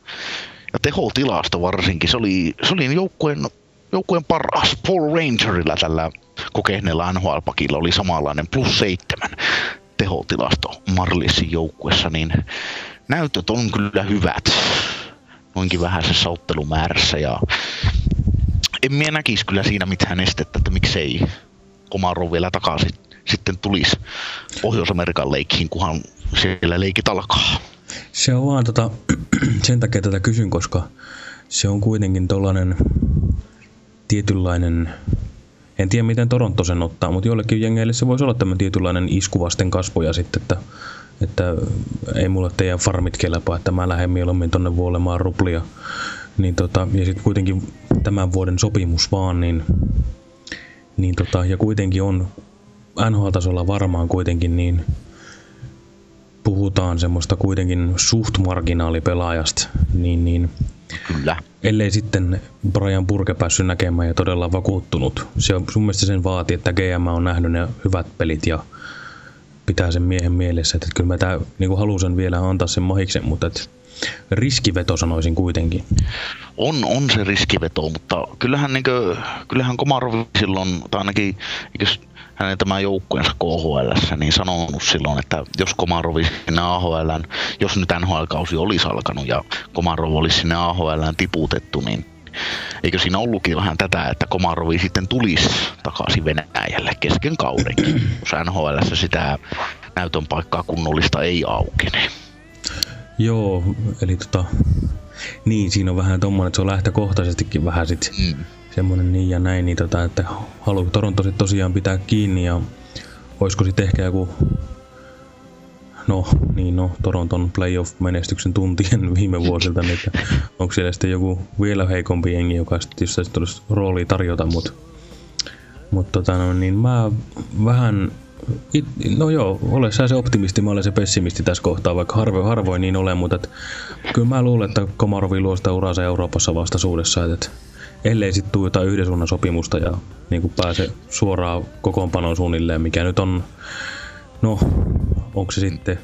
ja tehotilasto varsinkin, se oli, se oli joukkueen, joukkueen paras. Paul Rangerilla tällä kokeneella NHL-pakilla oli samanlainen plus seitsemän tehotilasto Marlissin joukkuessa, niin näytöt on kyllä hyvät noinkin vähäisessä ottelumäärässä ja en minä näkisi kyllä siinä mitään estettä, että miksei Komaro vielä takaisin sitten tulisi Pohjois-Amerikan leikkiin, kunhan siellä leikit alkaa. Se on vaan tota, sen takia tätä kysyn, koska se on kuitenkin tollanen tietynlainen, en tiedä miten Toronto sen ottaa, mutta joillekin jengeille se voisi olla tämmöinen tietynlainen iskuvasten kasvoja sitten, että että ei mulle teidän farmit kelpaa, että mä lähden mieluummin tonne vuolemaan ruplia. Niin tota, ja sitten kuitenkin tämän vuoden sopimus vaan, niin, niin tota, ja kuitenkin on NHL-tasolla varmaan kuitenkin niin puhutaan semmoista kuitenkin suht marginaalipelaajasta, niin, niin Kyllä. ellei sitten Brian Burke päässyt näkemään ja todella vakuuttunut. Se on sun mielestä sen vaati, että GM on nähnyt ne hyvät pelit ja pitää sen miehen mielessä. Että kyllä mä tää, niin kuin halusin vielä antaa sen mahiksen, mutta että riskiveto sanoisin kuitenkin. On, on se riskiveto, mutta kyllähän, niin kuin, kyllähän Komarov silloin, tai ainakin jos hänen tämä joukkueensa KHL, niin sanonut silloin, että jos Komarovi sinne AHL, jos nyt NHL-kausi olisi alkanut ja Komarov olisi sinne AHL tiputettu, niin eikö siinä ollutkin vähän tätä, että Komarovi sitten tulisi takaisin Venäjälle kesken kaudenkin, jos NHL sitä näytön paikkaa kunnollista ei aukene. Joo, eli tota, niin siinä on vähän tommonen, että se on lähtökohtaisestikin vähän sit mm. semmonen niin ja näin, niin tota, että haluaa Toronto sit tosiaan pitää kiinni ja olisiko sitten ehkä joku no, niin no, Toronton playoff-menestyksen tuntien viime vuosilta, niin että onko siellä sitten joku vielä heikompi jengi, joka sitten tulisi rooli tarjota, mutta mut tota no, niin mä vähän It, no joo, ole sä se optimisti, mä olen se pessimisti tässä kohtaa, vaikka harvoin, harvoin niin olen, mutta et, kyllä mä luulen, että Komarovi luo sitä uransa Euroopassa vastaisuudessa, että et, ellei sitten tule jotain yhden suunnan sopimusta ja niin pääse suoraan kokoonpanoon suunnilleen, mikä nyt on No, onko se sitten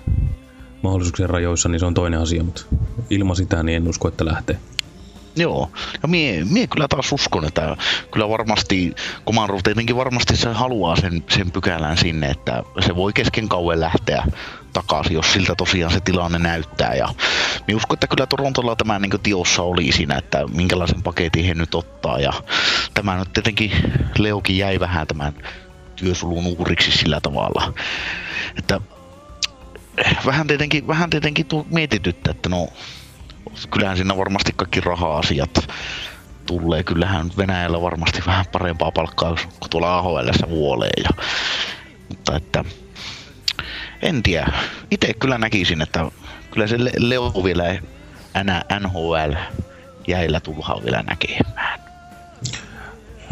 mahdollisuuksien rajoissa, niin se on toinen asia, mutta ilman sitä niin en usko, että lähtee. Joo, ja mie, mie kyllä taas uskon, että kyllä varmasti Komaru tietenkin varmasti se haluaa sen, sen pykälän sinne, että se voi kesken kauan lähteä takaisin, jos siltä tosiaan se tilanne näyttää. Ja minä uskon, että kyllä Torontolla tämä niin tiossa oli siinä, että minkälaisen paketin he nyt ottaa. Ja tämä nyt tietenkin Leokin jäi vähän tämän työsulun uhriksi sillä tavalla. Että vähän tietenkin, vähän tietenkin tuo mietityttä, että no kyllähän siinä varmasti kaikki raha-asiat tulee. Kyllähän Venäjällä varmasti vähän parempaa palkkaa kuin tuolla AHL vuolee. Ja, mutta että en tiedä. Itse kyllä näkisin, että kyllä se Leo vielä NHL jäillä tullaan vielä näkemään.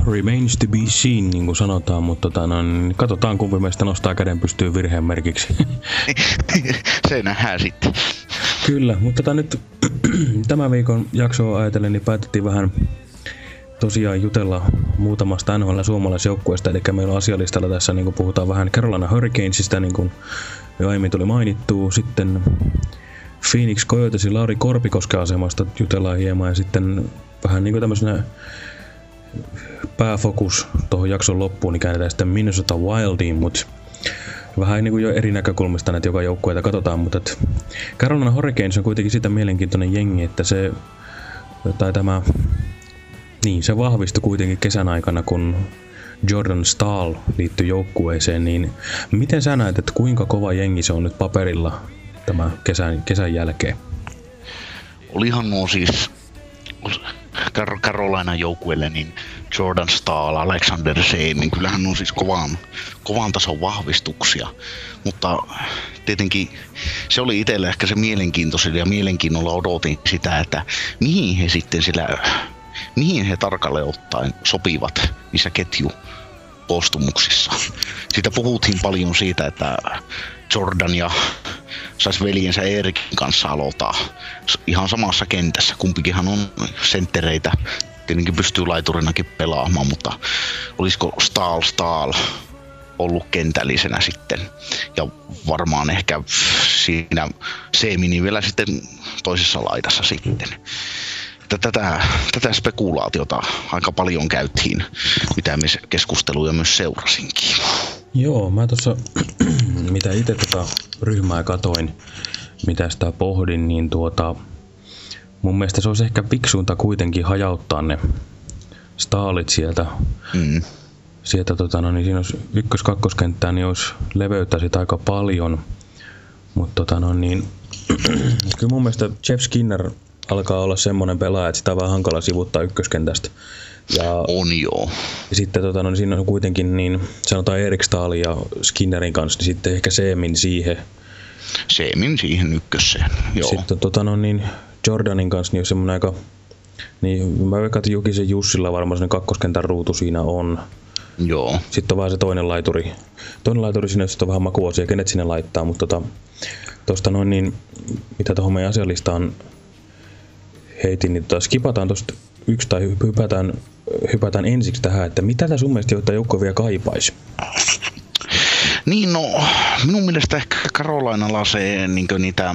Remains to be seen, niin kuin sanotaan, mutta tota, no, niin katsotaan kumpi meistä nostaa käden pystyy virheen merkiksi. se nähdään sitten. Kyllä, mutta tota, nyt tämän viikon jaksoa ajatellen, niin päätettiin vähän tosiaan jutella muutamasta NHL suomalaisjoukkueesta, eli meillä on asialistalla tässä, niin kuin puhutaan vähän Carolina Hurricanesista, niin kuin jo aiemmin tuli mainittu, sitten Phoenix Coyotesin Lauri Korpikosken asemasta jutellaan hieman, ja sitten vähän niin kuin tämmöisenä pääfokus tuohon jakson loppuun, niin käännetään sitten Minnesota Wildiin, mutta vähän niin kuin jo eri näkökulmista näitä joka joukkueita katsotaan, mutta et Carolina Hurricanes on kuitenkin sitä mielenkiintoinen jengi, että se, tai tämä, niin se vahvistui kuitenkin kesän aikana, kun Jordan Stahl liittyi joukkueeseen, niin miten sä näet, että kuinka kova jengi se on nyt paperilla tämä kesän, kesän jälkeen? Olihan nuo siis Carolina joukkueelle, niin Jordan Stahl, Alexander Sein, niin kyllähän on siis kovan, kovan tason vahvistuksia. Mutta tietenkin se oli itselle ehkä se mielenkiintoisin ja mielenkiinnolla odotin sitä, että mihin he sitten sillä, mihin he tarkalleen ottaen sopivat niissä ketju koostumuksissa. Siitä puhuttiin paljon siitä, että Jordan ja saisi veljensä Erikin kanssa aloittaa ihan samassa kentässä. Kumpikinhan on senttereitä, tietenkin pystyy laiturinakin pelaamaan, mutta olisiko Stahl Stahl ollut kentällisenä sitten. Ja varmaan ehkä siinä Seemini vielä sitten toisessa laidassa sitten. Tätä, tätä spekulaatiota aika paljon käytiin, mitä me keskusteluja myös seurasinkin. Joo, mä tuossa, mitä itse tota ryhmää katoin, mitä sitä pohdin, niin tuota, mun mielestä se olisi ehkä fiksuinta kuitenkin hajauttaa ne staalit sieltä. Mm. Sieltä tota, no, niin siinä olisi ykkös-kakkoskenttää, niin olisi leveyttä sitä aika paljon. Mutta tota, no, niin, kyllä mun mielestä Jeff Skinner alkaa olla semmoinen pelaaja, että sitä on vähän hankala sivuttaa ykköskentästä. Ja, on joo. Ja sitten tota, no, siinä on kuitenkin niin, sanotaan Erik Stahl ja Skinnerin kanssa, niin sitten ehkä Seemin siihen. Seemin siihen ykköseen, joo. Sitten tota, no, niin, Jordanin kanssa niin on semmoinen aika, niin mä veikkaan, että Jukisen Jussilla varmaan semmoinen kakkoskentän ruutu siinä on. Joo. Sitten on vaan se toinen laituri. Toinen laituri sinne sitten on vähän makuosia, kenet sinne laittaa, mutta tota, tosta noin niin, mitä tuohon meidän asialistaan heitin, niin tota, skipataan tosta yksi tai hypätään, hypätään ensiksi tähän, että mitä tämä sun mielestä jotta joukko vielä kaipaisi? Niin no, minun mielestä ehkä Karolainalla se niin niitä,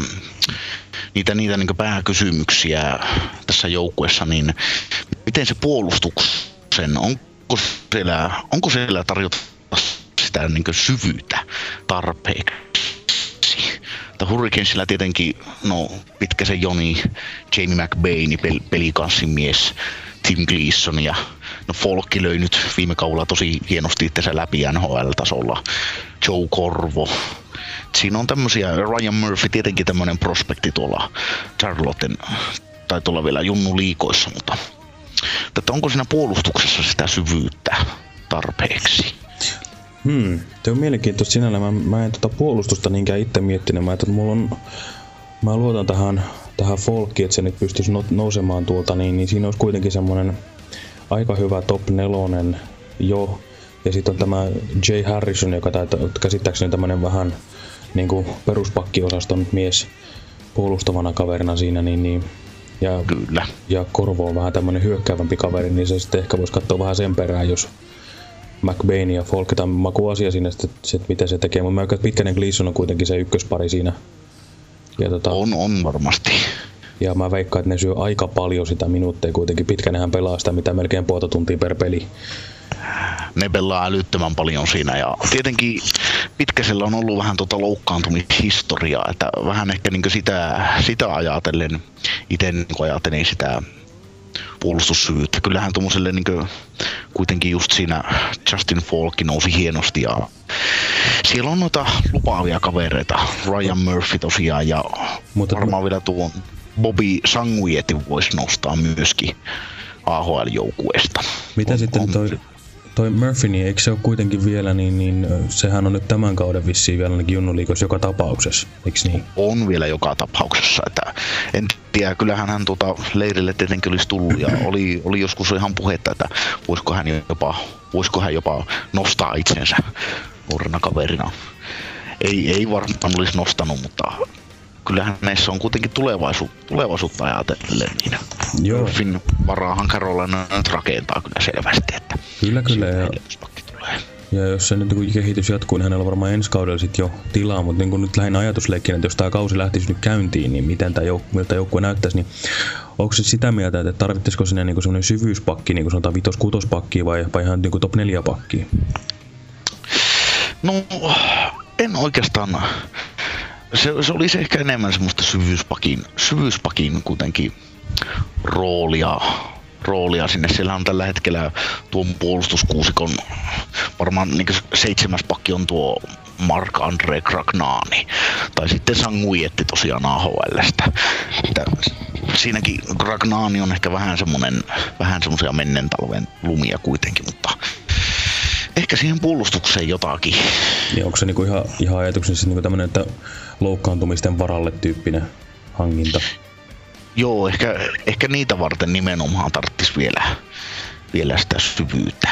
niitä, niitä niin pääkysymyksiä tässä joukkuessa, niin miten se puolustuksen, onko siellä, onko siellä tarjota sitä niin syvyyttä tarpeeksi? Että Hurricanesilla tietenkin, no pitkä se Joni, Jamie McBain, pel- pelikanssin mies, Tim Gleason ja no Folkki löi nyt viime kaudella tosi hienosti itsensä läpi NHL-tasolla. Joe Corvo. Siinä on tämmöisiä, Ryan Murphy tietenkin tämmöinen prospekti tuolla Charlotten tai tuolla vielä Junnu liikoissa, mutta että onko siinä puolustuksessa sitä syvyyttä tarpeeksi? Hmm, se on mielenkiintoista sinällä. Mä, mä en tota puolustusta niinkään itse miettinyt. Mä, että mulla on, mä luotan tähän, tähän folkkiin, että se nyt pystyisi no, nousemaan tuolta, niin, niin siinä olisi kuitenkin semmoinen aika hyvä top nelonen jo. Ja sitten on tämä Jay Harrison, joka taitaa, käsittääkseni tämmöinen vähän niin kuin peruspakkiosaston mies puolustavana kaverina siinä, niin, niin ja, Kyllä. ja Korvo on vähän tämmöinen hyökkäävämpi kaveri, niin se sitten ehkä voisi katsoa vähän sen perään, jos McBain ja Folketan makuasia siinä, että, että mitä se tekee. Mutta mä Pitkänen Gleason on kuitenkin se ykköspari siinä. Ja tota, on, on varmasti. Ja mä veikkaan, että ne syö aika paljon sitä minuutteja kuitenkin. Pitkänähän pelaa sitä, mitä melkein puolta tuntia per peli. Ne pelaa älyttömän paljon siinä ja tietenkin Pitkäsellä on ollut vähän tuota loukkaantumishistoriaa, että vähän ehkä niin sitä, sitä ajatellen, itse niin ajattelin sitä puolustussyvyyttä. Kyllähän tuommoiselle niin kuitenkin just siinä Justin Falk nousi hienosti ja siellä on noita lupaavia kavereita. Ryan Murphy tosiaan ja Mutta varmaan vielä tuon Bobby Sanguietin voisi nostaa myöskin AHL-joukueesta. Mitä on, sitten on, toi, toi Murphy, niin eikö se ole kuitenkin vielä, niin, niin sehän on nyt tämän kauden vissiin vielä ainakin junnuliikossa joka tapauksessa, eikö niin? On vielä joka tapauksessa, että en tiedä, kyllähän hän tuota leirille tietenkin olisi tullut ja oli, oli joskus ihan puhetta, että voisiko hän jopa, voisiko hän jopa nostaa itsensä nuorena kaverina. Ei, ei varmaan olisi nostanut, mutta kyllähän näissä on kuitenkin tulevaisuus, tulevaisuutta ajatellen, niin Joo. Fin varaahan Carolina nyt rakentaa kyllä selvästi, että Kyllä, kyllä. Ja, ja jos se nyt kun kehitys jatkuu, niin hänellä on varmaan ensi kaudella sit jo tilaa, mutta niin kun nyt lähinnä ajatusleikkinä, että jos tämä kausi lähtisi nyt käyntiin, niin miten tämä jouk- miltä joukkue näyttäisi, niin onko se sitä mieltä, että tarvittaisiko sinne niin semmoinen syvyyspakki, niin kuin sanotaan vitos-kutospakki vai, vai ihan niin kuin top 4 pakki? No, en oikeastaan se, se olisi ehkä enemmän semmoista syvyyspakin, syvyyspakin kuitenkin roolia, roolia sinne. Siellä on tällä hetkellä tuon puolustuskuusikon varmaan niin seitsemäs pakki on tuo Mark Andre Gragnani. Tai sitten Sanguietti tosiaan AHLstä. Siinäkin Gragnani on ehkä vähän semmonen, vähän semmoisia mennen talven lumia kuitenkin, mutta ehkä siihen puolustukseen jotakin. Niin onko se niinku ihan, ihan ajatuksessa niinku tämmönen, että loukkaantumisten varalle tyyppinen hankinta? Joo, ehkä, ehkä niitä varten nimenomaan tarvitsisi vielä, vielä sitä syvyyttä.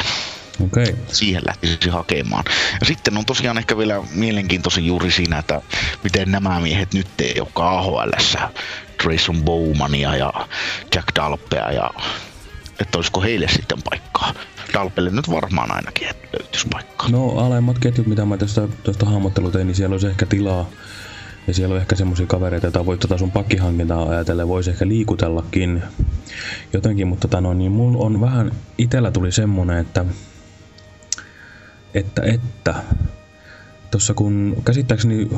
Okay. Siihen lähtisi hakemaan. Ja sitten on tosiaan ehkä vielä mielenkiintoisin juuri siinä, että miten nämä miehet nyt ei ole ahl Grayson Bowmania ja Jack Dalpea ja että olisiko heille sitten paikkaa. Dalpelle nyt varmaan ainakin, löytyisi paikkaa. No alemmat ketjut, mitä mä tästä, tästä hahmottelua tein, niin siellä olisi ehkä tilaa. Ja siellä on ehkä semmoisia kavereita, joita voit tota sun pakkihankintaa ajatella, voisi ehkä liikutellakin jotenkin, mutta tota no, niin mulla on vähän, itellä tuli semmonen, että että, että Tuossa kun käsittääkseni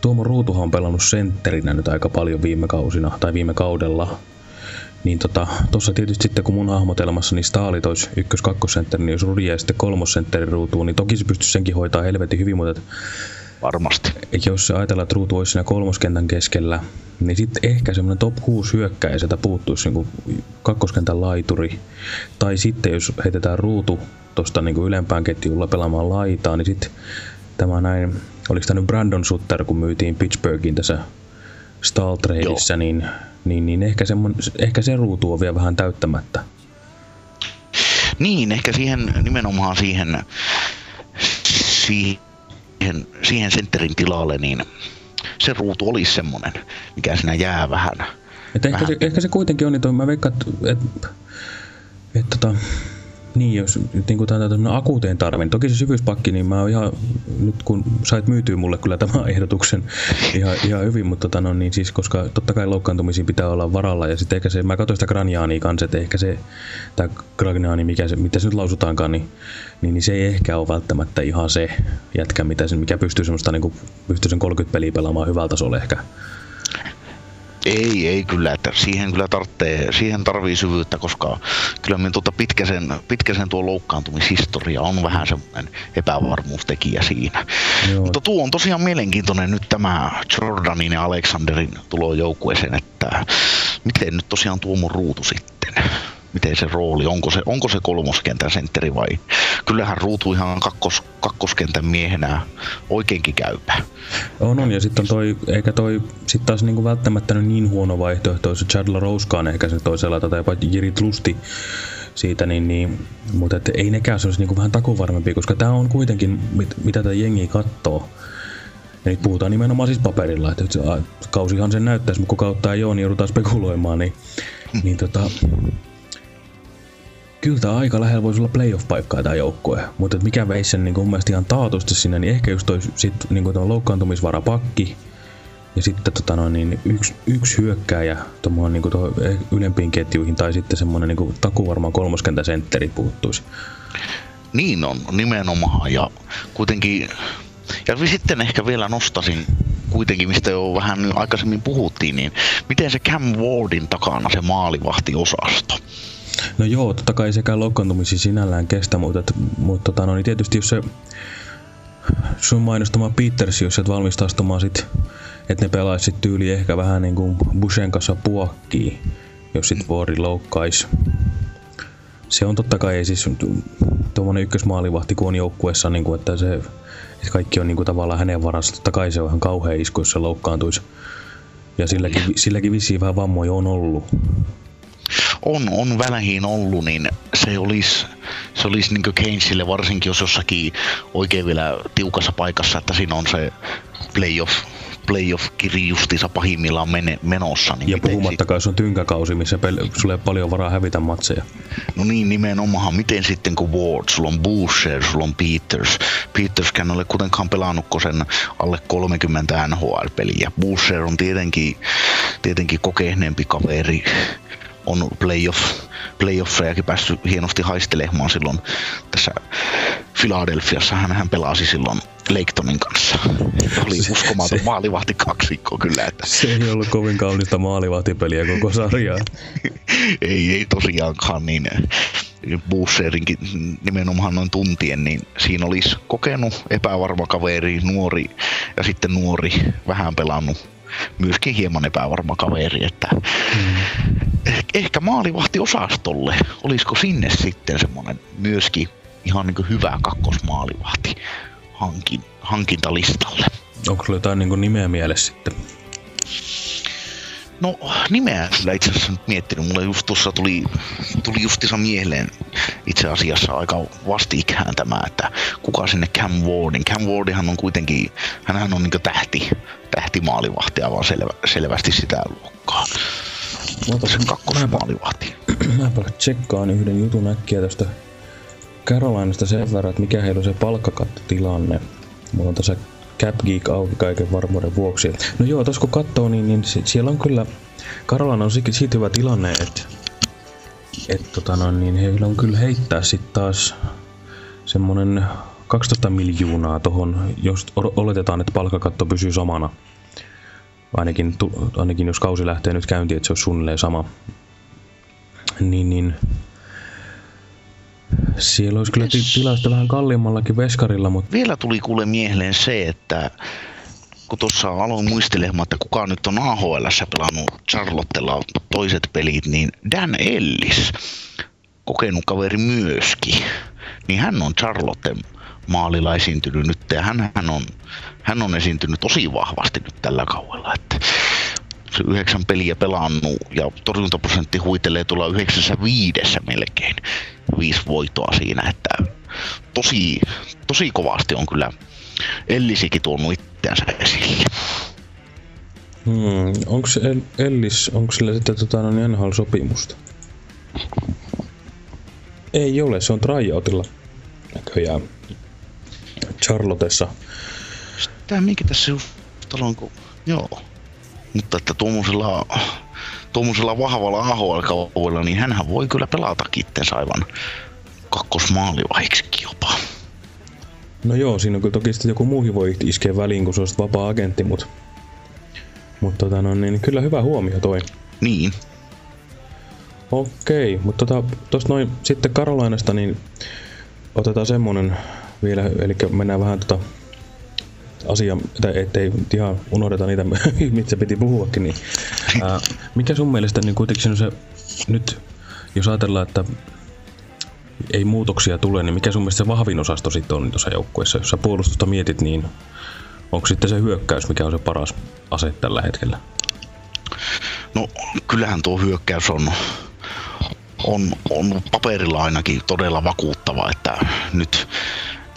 Tuomo Ruutuhan on pelannut sentterinä nyt aika paljon viime kausina tai viime kaudella, niin tota, tuossa tietysti sitten kun mun hahmotelmassa niin Staali tois ykkös kakkosentteri, niin jos Rudi ja sitten kolmosentteri ruutuun, niin toki se pystyisi senkin hoitaa helvetin hyvin, mutta Varmasti. Jos se ajatellaan, että ruutu olisi siinä kolmoskentän keskellä, niin sitten ehkä semmoinen top 6 hyökkäjä sieltä puuttuisi niin kakkoskentän laituri. Tai sitten jos heitetään ruutu tuosta niin ylempään ketjulla pelaamaan laitaa, niin sitten tämä näin, oliko tämä nyt Brandon Sutter, kun myytiin Pittsburghin tässä Stall niin, niin, niin ehkä, ehkä se ruutu on vielä vähän täyttämättä. Niin, ehkä siihen nimenomaan siihen, siihen, siihen sentterin tilalle, niin se ruutu olisi semmoinen, mikä siinä jää vähän. Et ehkä, vähän. Se, ehkä se kuitenkin on, niin mä veikkaan, että et, et, et, tota, niin, jos niin kuin tämä akuuteen tarve, niin toki se syvyyspakki, niin mä oon ihan, nyt kun sait myytyä mulle kyllä tämän ehdotuksen ihan, ihan hyvin, mutta tota, no, niin siis, koska totta kai loukkaantumisiin pitää olla varalla, ja sitten ehkä se, mä katsoin sitä Graniaania kanssa, että ehkä se, tämä Graniani, mikä se, mitä se nyt lausutaankaan, niin, niin, niin, se ei ehkä ole välttämättä ihan se jätkä, mitä se, mikä pystyy semmoista, niin kuin, pystyy sen 30 peliä pelaamaan hyvältä tasolla ehkä. Ei, ei kyllä, että siihen kyllä tarvitsee, siihen tarvii syvyyttä, koska kyllä minun tuota pitkäsen, pitkäsen tuo loukkaantumishistoria on vähän semmoinen epävarmuustekijä siinä. Joo. Mutta tuo on tosiaan mielenkiintoinen nyt tämä Jordanin ja Alexanderin tulo joukkueeseen, että miten nyt tosiaan tuo mun ruutu sitten miten se rooli, onko se, onko se kolmoskentän sentteri vai? Kyllähän ruutu ihan kakkos, kakkoskentän miehenä oikeinkin käypä. On, on. Ja sitten toi, eikä toi sitten taas niinku välttämättä niin huono vaihtoehto, jos Chad LaRosekaan ehkä se toisella tai jopa Jiri Tlusti siitä, niin, niin, mutta et ei nekään se olisi niinku vähän takuvarmempi, koska tämä on kuitenkin, mit, mitä tätä jengi katsoo, ja nyt puhutaan nimenomaan siis paperilla, että kausihan sen näyttäisi, mutta kun kautta ei ole, niin joudutaan spekuloimaan, niin, niin tota, kyllä tämä aika lähellä voisi olla playoff-paikkaa tämä joukkue, mutta mikä veisi sen niin mun mielestä ihan taatusti sinne, niin ehkä just toi sit, niin kuin loukkaantumisvarapakki, ja sitten tota noin, niin yksi, yksi hyökkääjä tuohon niin ylempiin ketjuihin tai sitten semmoinen niin takuvarma kolmoskentäsentteri puuttuisi. Niin on, nimenomaan. Ja kuitenkin, ja sitten ehkä vielä nostasin kuitenkin, mistä jo vähän aikaisemmin puhuttiin, niin miten se Cam Wardin takana se maalivahtiosasto? No joo, totta kai sekä loukkaantumisia sinällään kestä, mutta, mutta tota, no, niin tietysti jos se sun mainostama Peters, jos et valmis astumaan sit, että ne pelaisit tyyli ehkä vähän niin kuin Bushen kanssa puokkiin, jos sit Wardi loukkaisi se on totta kai siis tuommoinen ykkösmaalivahti, kun on joukkueessa, niin kuin, että, se, että kaikki on niin kuin, tavallaan hänen varassa. Totta kai se on ihan kauhea isku, jos se loukkaantuisi. Ja silläkin, silläkin vissiin vähän vammoja on ollut. On, on väliin ollut, niin se olisi, se olisi niin Keynesille varsinkin, jos jossakin oikein vielä tiukassa paikassa, että siinä on se playoff playoff-kiri justiinsa pahimmillaan mene, menossa. Niin ja puhumattakaan, jos on tynkäkausi, missä pel- sulle ei paljon varaa hävitä matseja. No niin, nimenomaan. Miten sitten kun Ward, sulla on Boucher, sulla on Peters. Peterskään ole kuitenkaan pelannut sen alle 30 NHL-peliä. Boucher on tietenkin, tietenkin kokeneempi kaveri on playoff, playoffejakin päässyt hienosti haistelemaan silloin tässä Philadelphiassa. Hän pelasi silloin Leiktonin kanssa. Oli uskomaton maalivahti kaksikko kyllä. Että. Se ei ollut kovin kaunista maalivahtipeliä koko sarjaa. ei, ei tosiaankaan niin. Busserinkin nimenomaan noin tuntien, niin siinä olisi kokenut epävarma kaveri, nuori ja sitten nuori, vähän pelannut myöskin hieman epävarma kaveri, että mm. ehkä maalivahti-osastolle, olisiko sinne sitten semmoinen myöskin ihan niin hyvä kakkosmaalivahti hankin, hankintalistalle. Onko sulla jotain niin nimeä mielessä sitten? No nimeä kyllä itse asiassa nyt miettinyt. Mulle just tuossa tuli, tuli justissa mieleen itse asiassa aika vastikään tämä, että kuka sinne Cam Wardin. Cam Wardihan on kuitenkin, hänhän on niin tähti, tähtimaalivahti aivan selvä, selvästi sitä luokkaa. Se kakkosmaalivahti. Mäpä tsekkaan yhden jutun äkkiä tästä Carolinasta sen verran, että mikä heillä on se palkkakattotilanne. Mulla on tässä Cap Geek auki kaiken varmuuden vuoksi. No joo, tos kun katsoo, niin, niin siellä on kyllä, Karolana on siitä hyvä tilanne, että et, tota no, niin heillä on kyllä heittää sitten taas semmonen 12 miljoonaa tohon, jos oletetaan, että palkkakatto pysyy samana. Ainakin, ainakin jos kausi lähtee nyt käyntiin, että se on suunnilleen sama. Niin, niin siellä olisi kyllä tilasta vähän kalliimmallakin veskarilla, mutta... Vielä tuli kuule mieleen se, että kun tuossa aloin muistelemaan, että kuka nyt on AHL pelannut Charlottella toiset pelit, niin Dan Ellis, kokenut kaveri myöskin, niin hän on Charlotten maalilla esiintynyt nyt ja hän, hän, on, hän on esiintynyt tosi vahvasti nyt tällä kaudella. Että yhdeksän peliä pelannut ja torjuntaprosentti huitelee tuolla 95 melkein. Viisi voittoa siinä, että tosi, tosi kovasti on kyllä Ellisikin tuonut itseänsä esille. Hmm, onko Ellis, onko sillä sitten tota, no, niin NHL-sopimusta? Ei ole, se on tryoutilla näköjään Charlottessa. Tää minkä tässä on, kun... Joo. Mutta että tuommoisella, tuommoisella vahvalla AHL-kaudella, niin hän voi kyllä pelata kittensä aivan kakkosmaalivaiksikin jopa. No joo, siinä on kyllä toki sitten joku muukin voi iskeä väliin, kun se olisi vapaa-agentti, mutta, mutta tota, no, niin, kyllä hyvä huomio toi. Niin. Okei, mutta tota, tuosta noin sitten Karolainasta, niin otetaan semmonen vielä, eli mennään vähän tota asia, että ettei ihan unohdeta niitä, mitä piti puhuakin, niin ää, mikä sun mielestä niin kuitenkin se nyt, jos ajatellaan, että ei muutoksia tule, niin mikä sun mielestä se vahvin osasto sitten on tuossa joukkueessa? Jos sä puolustusta mietit, niin onko sitten se hyökkäys, mikä on se paras ase tällä hetkellä? No kyllähän tuo hyökkäys on, on, on paperilla ainakin todella vakuuttava, että nyt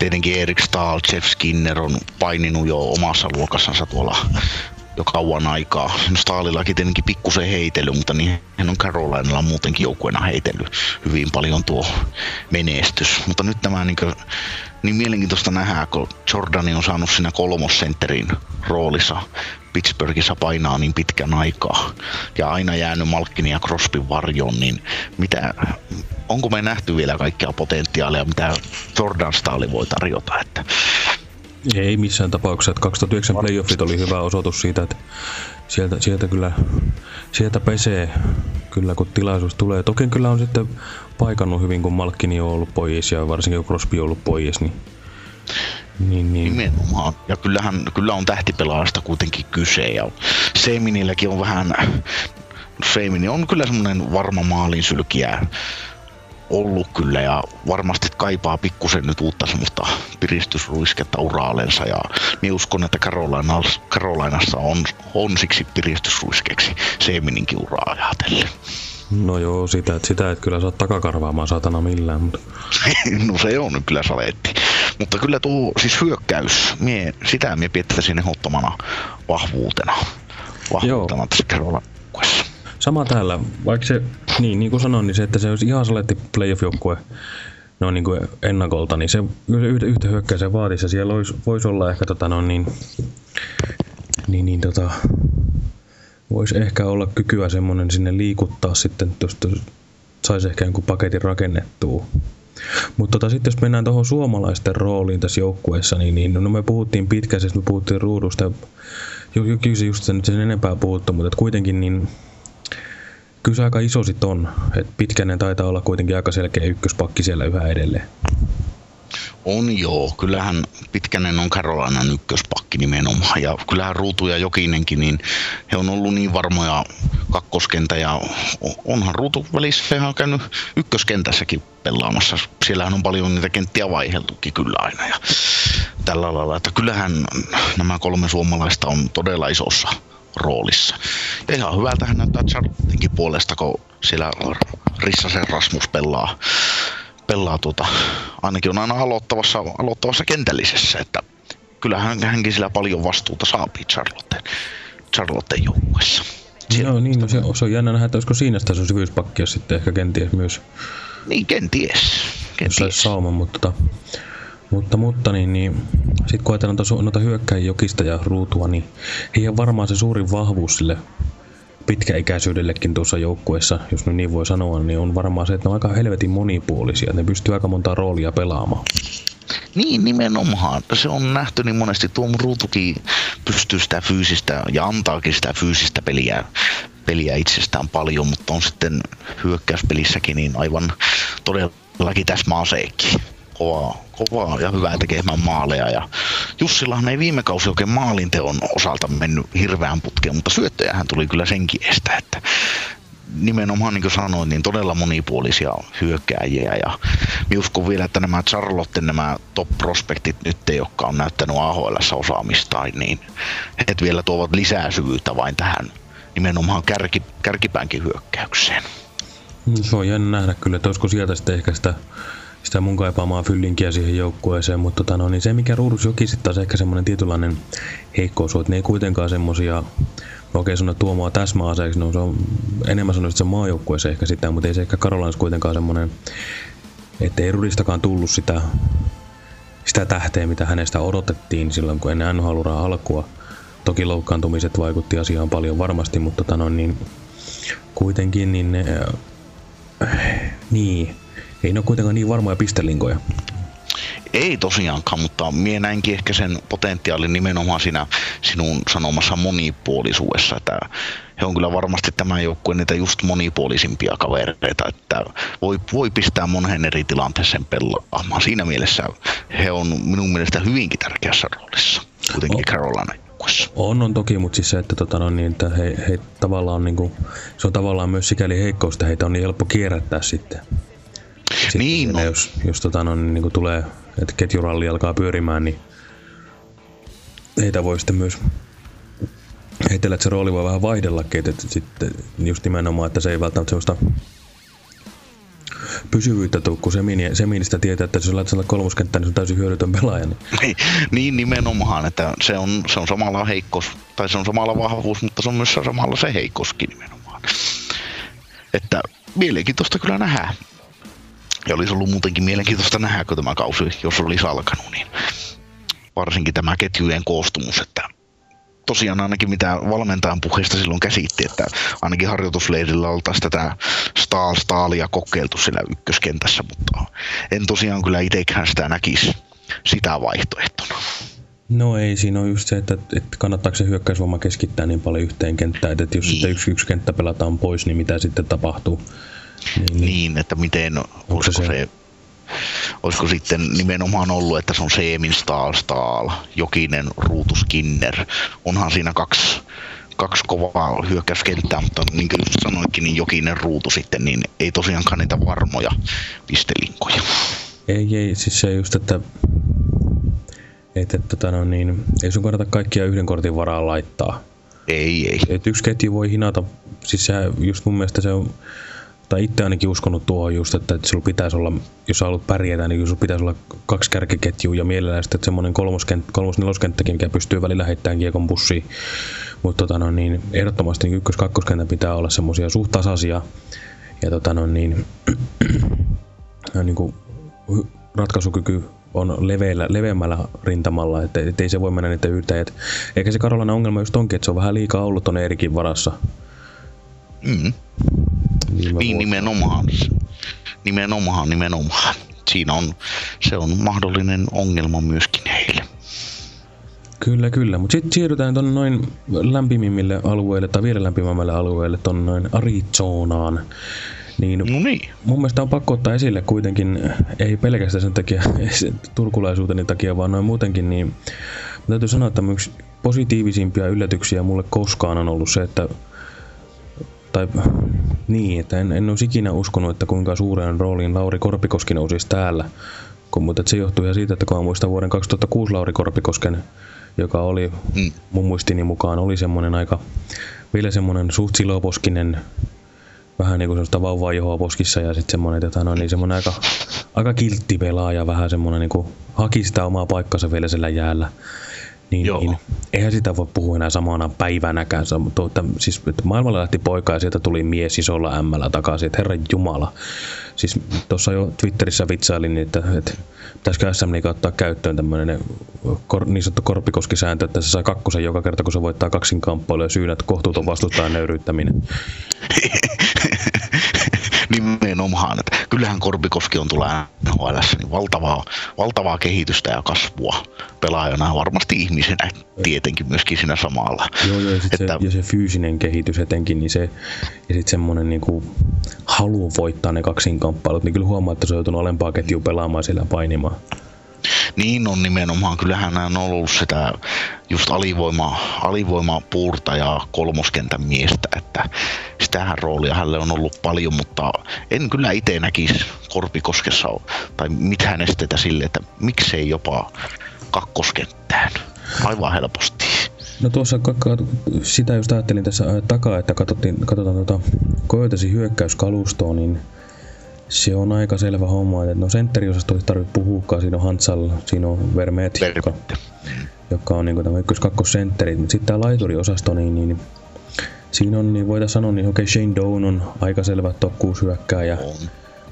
tietenkin Erik Stahl, Jeff Skinner on paininut jo omassa luokassansa tuolla jo kauan aikaa. No Stahlillakin tietenkin pikkusen heitellyt, mutta niin hän on Carolinalla muutenkin joukkueena heitellyt hyvin paljon tuo menestys. Mutta nyt tämä niin, kuin, niin mielenkiintoista nähdä, kun Jordani on saanut siinä kolmosentterin roolissa Pittsburghissa painaa niin pitkän aikaa ja aina jäänyt Malkkini ja Crosbyn varjoon, niin mitä, onko me nähty vielä kaikkea potentiaalia, mitä Jordan Staali voi tarjota? Että ei missään tapauksessa. Että 2009 playoffit oli hyvä osoitus siitä, että sieltä, sieltä kyllä sieltä pesee kyllä kun tilaisuus tulee. Toki kyllä on sitten paikannut hyvin, kun Malkkini on ollut pois ja varsinkin kun Crosby on ollut pois, niin niin, niin. Nimenomaan. Ja kyllähän, kyllä on tähtipelaajasta kuitenkin kyse. Ja Seminilläkin on vähän... Semini on kyllä semmoinen varma maalinsylkiä ollut kyllä ja varmasti kaipaa pikkusen nyt uutta semmoista piristysruisketta uraalensa ja niin uskon, että Carolinassa on, on siksi piristysruiskeksi Seemininkin uraa ajatellen. No joo, sitä, että sitä et kyllä saa takakarvaamaan satana millään. Mutta... no se on kyllä saletti. Mutta kyllä tuo siis hyökkäys, mie, sitä mie piettäisin ehdottomana vahvuutena. Vahvuutena Joo. tässä Carolinassa. Sama täällä, vaikka se, niin, niin kuin sanoin, niin se, että se olisi ihan saletti playoff-joukkue no niin kuin ennakolta, niin se yhtä, yhtä hyökkää se vaatisi. Siellä olisi, voisi olla ehkä tota, no niin, niin, niin tota, voisi ehkä olla kykyä semmoinen sinne liikuttaa sitten, jos saisi ehkä jonkun paketin rakennettua. Mutta tota, sitten jos mennään tuohon suomalaisten rooliin tässä joukkueessa, niin, niin no me puhuttiin pitkäisesti, me puhuttiin ruudusta. Kyllä just sen, sen enempää puhuttu, mutta kuitenkin niin kyllä se aika iso sit on. Et Pitkänen taitaa olla kuitenkin aika selkeä ykköspakki siellä yhä edelleen. On joo, kyllähän Pitkänen on Carolinan ykköspakki nimenomaan. Ja kyllähän Ruutu ja Jokinenkin, niin he on ollut niin varmoja kakkoskentä ja onhan Ruutu välissä. On käynyt ykköskentässäkin pelaamassa. Siellähän on paljon niitä kenttiä vaiheltukin kyllä aina ja tällä lailla, että kyllähän nämä kolme suomalaista on todella isossa roolissa. Ja ihan hyvältähän näyttää Charlottenkin puolesta, kun siellä Rissasen Rasmus pelaa, pelaa tuota, ainakin on aina aloittavassa, aloittavassa kentällisessä, että kyllähän hänkin sillä paljon vastuuta saapii Charlotten, Charlotten joukkuessa. Joo, niin, no se, se on jännä nähdä, että olisiko siinä sitä sun syvyyspakkia sitten ehkä kenties myös. Niin, kenties. kenties. Sauma, mutta tota, mutta, mutta niin, niin sitten kun ajatellaan noita, noita hyökkäjiä jokista ja ruutua, niin on varmaan se suurin vahvuus sille pitkäikäisyydellekin tuossa joukkueessa, jos nyt niin voi sanoa, niin on varmaan se, että ne on aika helvetin monipuolisia. Ne pystyy aika monta roolia pelaamaan. Niin, nimenomaan. Se on nähty niin monesti. Tuo ruutukin pystyy sitä fyysistä ja antaakin sitä fyysistä peliä, peliä itsestään paljon, mutta on sitten hyökkäyspelissäkin niin aivan todellakin täsmäaseekki kovaa, kovaa ja hyvää tekemään maaleja. Ja Jussillahan ei viime kausi oikein maalinteon osalta mennyt hirveän putkeen, mutta syöttöjähän tuli kyllä senkin estä, että nimenomaan niin kuin sanoin, niin todella monipuolisia hyökkääjiä ja uskon vielä, että nämä Charlotten, nämä top-prospektit nyt, jotka on näyttänyt AHL osaamista, niin he vielä tuovat lisää syvyyttä vain tähän nimenomaan kärki, kärkipäänkin hyökkäykseen. Se on jännä nähdä kyllä, että olisiko sieltä sitten ehkä sitä sitä mun kaipaamaa fyllinkiä siihen joukkueeseen, mutta tota, no, niin se mikä Ruudus Joki sitten taas ehkä semmoinen tietynlainen heikkous on, että ne ei kuitenkaan semmosia no okei sanoa tuomaa täsmäaseeksi, no se on enemmän sanoisin, että se maajoukkueeseen ehkä sitä, mutta ei se ehkä Karolans kuitenkaan semmoinen, että ei Rudistakaan tullut sitä, sitä tähteä, mitä hänestä odotettiin silloin, kun ennen nhl alkua. Toki loukkaantumiset vaikutti asiaan paljon varmasti, mutta tota, no, niin, kuitenkin niin, äh, niin, ei ne ole kuitenkaan niin varmoja pistelinkoja. Ei tosiaankaan, mutta mie näinkin ehkä sen potentiaalin nimenomaan siinä sinun sanomassa monipuolisuudessa, että he on kyllä varmasti tämän joukkueen niitä just monipuolisimpia kavereita, että voi, voi pistää monen eri tilanteeseen pelaamaan. Siinä mielessä he on minun mielestä hyvinkin tärkeässä roolissa, kuitenkin Carolina joukkueessa. On, on toki, mutta siis se, että, tota, no, niin, että he, he tavallaan, niin kuin, se on tavallaan myös sikäli heikkous, että heitä on niin helppo kierrättää sitten. Sitten niin, no. Jos, jos tota, no, niin, niin tulee, että ketjuralli alkaa pyörimään, niin heitä voi sitten myös heitellä, että se rooli voi vähän vaihdellakin, että, että sitten just nimenomaan, että se ei välttämättä sellaista pysyvyyttä tuu, kun Semini, Seministä tietää, että jos laitat kolmoskenttään, niin se on täysin hyödytön pelaaja. Niin, niin nimenomaan, että se on, se on samalla heikkous, tai se on samalla vahvuus, mutta se on myös samalla se heikkouskin nimenomaan. Että mielenkiintoista kyllä nähdä. Ja olisi ollut muutenkin mielenkiintoista nähdä, kun tämä kausi, jos olisi alkanut, niin varsinkin tämä ketjujen koostumus, että tosiaan ainakin mitä valmentajan puheesta silloin käsitti, että ainakin harjoitusleirillä oltaisiin tätä Staal Staalia kokeiltu siellä ykköskentässä, mutta en tosiaan kyllä itsekään sitä näkisi sitä vaihtoehtona. No ei, siinä on just se, että, että kannattaako se hyökkäysvoima keskittää niin paljon yhteen kenttään, että jos niin. sitten yksi, yksi kenttä pelataan pois, niin mitä sitten tapahtuu? Niin, niin että miten, olisiko se, se olisiko sitten nimenomaan ollut, että se on Seemin Staal Staal, Jokinen, Ruutu Skinner. Onhan siinä kaksi, kaksi kovaa hyökkäyskenttää, mutta niin kuin sanoitkin, niin Jokinen Ruutu sitten, niin ei tosiaankaan niitä varmoja pistelinkoja. Ei, ei, siis se just, että että, tota no niin, ei sun kannata kaikkia yhden kortin varaan laittaa. Ei, ei. Et yksi ketju voi hinata, siis se, just mun mielestä se on, tai itse ainakin uskonut tuohon just, että, että sulla pitäisi olla, jos sä haluat pärjätä, niin sulla pitäisi olla kaksi kärkiketjua ja mielellään sitten semmoinen kolmoskent, kolmos-neloskenttäkin, mikä pystyy välillä heittämään kiekon bussiin. Mutta tota no, niin, ehdottomasti niin ykkös-kakkoskentän pitää olla semmoisia suht tasaisia ja tota no, niin, niin kuin, ratkaisukyky on leveillä, leveämmällä rintamalla, että et ei se voi mennä niitä yltä. Et, eikä se Karolainen ongelma just onkin, että se on vähän liikaa ollut tuonne Erikin varassa. Mm. Niin nimenomaan. Nimenomaan, nimenomaan. Siinä on, se on mahdollinen ongelma myöskin heille. Kyllä, kyllä. Mutta sitten siirrytään tuonne noin lämpimimmille alueille tai vielä lämpimämmälle alueelle tuonne noin Arizonaan. Niin, no niin. Mun mielestä on pakko ottaa esille kuitenkin, ei pelkästään sen takia, turkulaisuuteni takia, vaan noin muutenkin, niin täytyy sanoa, että yksi positiivisimpia yllätyksiä mulle koskaan on ollut se, että tai niin, että en, en olisi ikinä uskonut, että kuinka suuren roolin Lauri Korpikoski nousisi täällä. Kun, mutta se johtuu ihan siitä, että kun mä muistan vuoden 2006 Lauri Korpikosken, joka oli mm. mun muistini mukaan, oli semmoinen aika, vielä semmoinen suht siloposkinen vähän niin kuin semmoista vauvaa johoa poskissa ja sitten semmoinen, että no, niin semmoinen aika, aika kiltti pelaaja, vähän semmoinen niin kuin haki sitä omaa paikkansa vielä sillä jäällä. Niin, Joo. niin, eihän sitä voi puhua enää samana päivänäkään. Että, siis, että maailmalla lähti poika ja sieltä tuli mies isolla ämmällä takaisin, että herran jumala. Siis tuossa jo Twitterissä vitsailin, että, että pitäisikö SM ottaa käyttöön tämmöinen kor, niin sanottu korpikoskisääntö, että se saa kakkosen joka kerta, kun se voittaa kaksinkamppailua ja syynät kohtuuton vastustajan nöyryyttäminen. Nimenomaan, että kyllähän Korpikoski on tulla NHL, niin valtavaa, valtavaa kehitystä ja kasvua pelaajana, varmasti ihmisenä tietenkin myöskin siinä samalla. Joo, joo ja, että, se, ja se fyysinen kehitys etenkin, niin se, ja sitten semmoinen niin kuin, halu voittaa ne kaksinkamppailut, niin kyllä huomaa, että se on joutunut alempaa ketjua pelaamaan siellä painimaan. Niin on nimenomaan. Kyllähän hän on ollut sitä just alivoima, alivoima puurta ja kolmoskentän miestä, että sitähän roolia hänelle on ollut paljon, mutta en kyllä itse näkisi Korpikoskessa tai mitään estetä sille, että miksei jopa kakkoskenttään. Aivan helposti. No tuossa sitä just ajattelin tässä takaa, että katsotaan tuota Kojotesin hyökkäyskalustoa, niin se on aika selvä homma, että no sentteriosasto ei tarvitse puhukaan, siinä on Hansal, siinä on Vermet, joka, joka on niin tämä ykkös sentteri, mutta sitten tämä laituriosasto, niin, niin siinä on, niin voidaan sanoa, niin okei, okay, Shane Down on aika selvä top 6 hyökkääjä.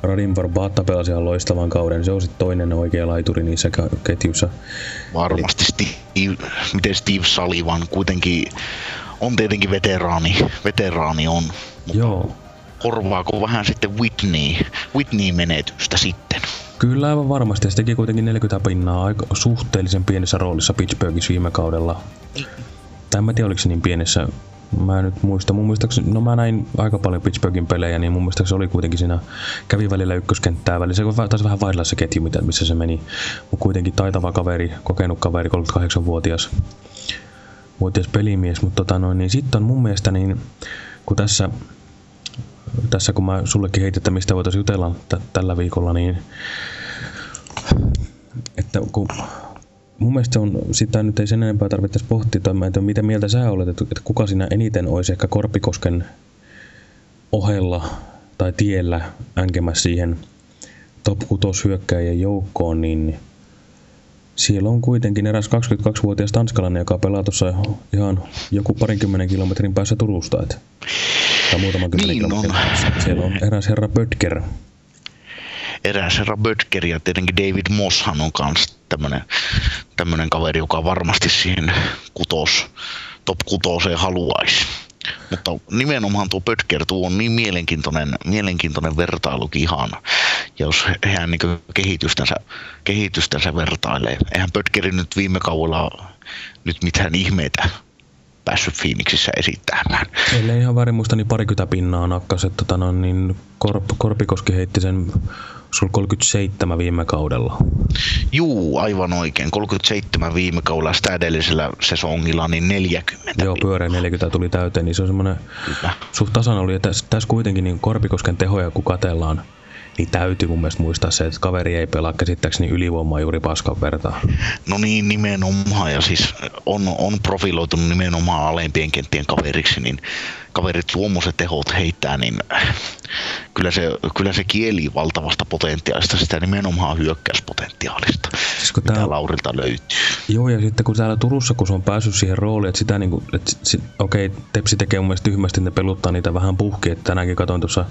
Radim Barbata pelasi ihan loistavan kauden, se on sitten toinen oikea laituri niissä ketjussa. Varmasti Steve, miten Steve Sullivan kuitenkin on tietenkin veteraani, veteraani on. Mutta Joo korvaako vähän sitten Whitney, Whitney-menetystä sitten? Kyllä aivan varmasti. Se teki kuitenkin 40 pinnaa aika suhteellisen pienessä roolissa Pittsburghissa viime kaudella. Tai mä tiedä, oliko se niin pienessä. Mä en nyt muista. Mun muistaakseni, no mä näin aika paljon Pittsburghin pelejä, niin mun mielestä oli kuitenkin siinä, kävi välillä ykköskenttää välillä. Se taisi vähän vaihdella se ketju, missä se meni. Mutta kuitenkin taitava kaveri, kokenut kaveri, 38-vuotias vuotias pelimies. Mutta tota noin, niin sitten on mun mielestä niin, kun tässä tässä kun mä sullekin heitin, että mistä voitaisiin jutella tällä viikolla, niin että kun mun mielestä on, sitä nyt ei sen enempää tarvitsisi pohtia, tai mä en tiedä, mitä mieltä sä olet, että, että kuka siinä eniten olisi ehkä Korpikosken ohella tai tiellä änkemässä siihen top 6 hyökkäjien joukkoon, niin siellä on kuitenkin eräs 22-vuotias tanskalainen, joka pelaa tuossa ihan joku parinkymmenen kilometrin päässä Turusta. Että tai muutaman kymmenen niin on. Siellä on eräs herra Böttger. Eräs herra Böttger ja tietenkin David Mosshan on myös tämmöinen tämmönen kaveri, joka varmasti siihen kutos, top 6 haluaisi. Mutta nimenomaan tuo Pötker, tuo on niin mielenkiintoinen, mielenkiintoinen vertailukin ihan. Ja jos hän niin kehitystänsä, kehitystänsä vertailee. Eihän Pötkeri nyt viime kaudella nyt mitään ihmeitä päässyt Phoenixissä esittämään. Ellei ihan väärin muista, niin parikymmentä pinnaa nakkas, että tota, no, niin Korp, Korpikoski heitti sen sul 37 viime kaudella. Juu, aivan oikein. 37 viime kaudella, sitä edellisellä sesongilla niin 40. Joo, pyöreä 40 tuli täyteen, niin se on semmoinen suht tasan oli. Ja tässä, tässä kuitenkin niin Korpikosken tehoja, kun katellaan, niin täytyy mun mielestä muistaa se, että kaveri ei pelaa käsittääkseni ylivoimaa juuri paskan vertaa. No niin, nimenomaan. Ja siis on, on profiloitunut nimenomaan alempien kenttien kaveriksi, niin kaverit tuommoiset tehot heittää, niin kyllä se, kyllä se kieli valtavasta potentiaalista, sitä nimenomaan hyökkäyspotentiaalista, siis mitä tää... Laurilta löytyy. Joo, ja sitten kun täällä Turussa, kun se on päässyt siihen rooliin, että sitä niin kuin, että sit, okei, okay, Tepsi tekee mun mielestä tyhmästi, ne peluttaa niitä vähän puhki, että tänäänkin katsoin tuossa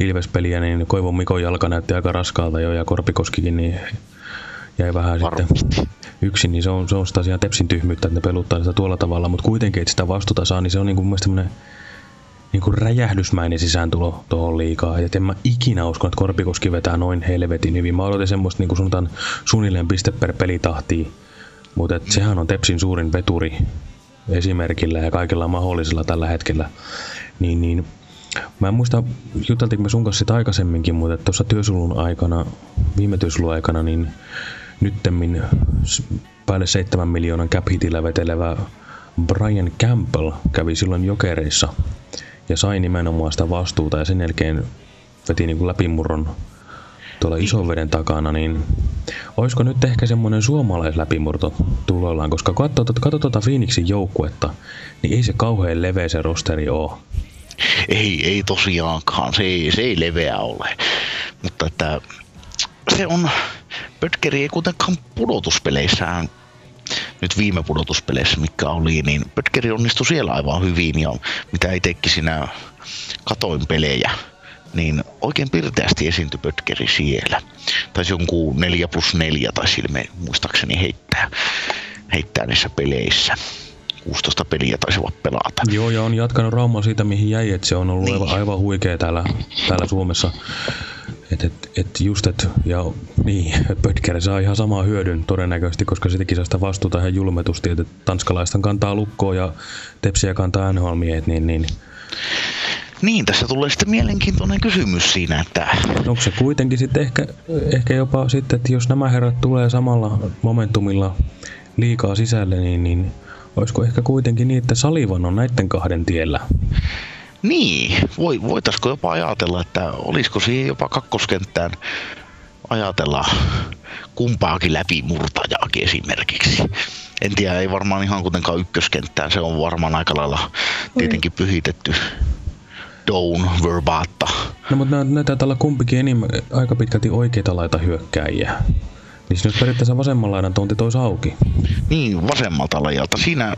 Ilves-peliä, niin Koivon Mikon jalka näytti aika raskaalta jo, ja Korpikoskikin, niin jäi vähän Varmasti. sitten yksin, niin se on, se on sitä ihan Tepsin tyhmyyttä, että ne peluttaa sitä tuolla tavalla, mutta kuitenkin, että sitä vastuuta saa, niin se on niin kuin mun mielestä niin kuin räjähdysmäinen sisääntulo tuohon liikaa. Ja en mä ikinä uskon, että Korpikoski vetää noin helvetin hyvin. Mä odotin semmoista niin kuin sanotaan suunnilleen piste per pelitahtia. Mutta sehän on Tepsin suurin veturi esimerkillä ja kaikilla mahdollisilla tällä hetkellä. Niin, niin Mä en muista, juteltiinko me sun kanssa sitä aikaisemminkin, mutta tuossa työsulun aikana, viime työsulun aikana, niin nyttemmin päälle 7 miljoonan cap vetelevä Brian Campbell kävi silloin jokereissa ja sai nimenomaan sitä vastuuta ja sen jälkeen veti niin kuin läpimurron tuolla veden takana, niin olisiko nyt ehkä semmoinen suomalaisläpimurto tuloillaan, koska katso, katso tuota Phoenixin joukkuetta, niin ei se kauhean leveä se rosteri ole. Ei, ei tosiaankaan, se ei, se ei leveä ole. Mutta että se on, Pötkeri ei kuitenkaan pudotuspeleissään nyt viime pudotuspeleissä, mikä oli, niin Pötkeri onnistui siellä aivan hyvin ja mitä itsekin siinä katoin pelejä, niin oikein pirteästi esiintyi Pötkeri siellä. Taisi jonkun 4 plus 4 tai silme muistaakseni heittää, heittää niissä peleissä. 16 peliä taisivat pelata. Joo, ja on jatkanut Rauma siitä, mihin jäi, että se on ollut niin. aivan, aivan huikea täällä, täällä Suomessa. Et, et, et just, et, ja niin, Pötker saa ihan samaa hyödyn todennäköisesti, koska sitäkin saa sitä vastuuta ihan julmetusti, että tanskalaista kantaa lukkoa ja tepsiä kantaa nhl niin, niin niin, tässä tulee sitten mielenkiintoinen kysymys siinä, että... Onko se kuitenkin sitten ehkä, ehkä jopa sitten, että jos nämä herrat tulee samalla momentumilla liikaa sisälle, niin, niin olisiko ehkä kuitenkin niin, että Salivan on näiden kahden tiellä? Niin, voi, voitaisiko jopa ajatella, että olisiko siihen jopa kakkoskenttään ajatella kumpaakin läpimurtajaakin esimerkiksi. En tiedä, ei varmaan ihan kuitenkaan ykköskenttään, se on varmaan aika lailla tietenkin pyhitetty. Down, Verbatta. No mutta näitä täällä kumpikin enimmä, aika pitkälti oikeita laita hyökkääjiä. Niin nyt periaatteessa vasemman laidan tontti tois auki. Niin, vasemmalta lajalta. Siinä,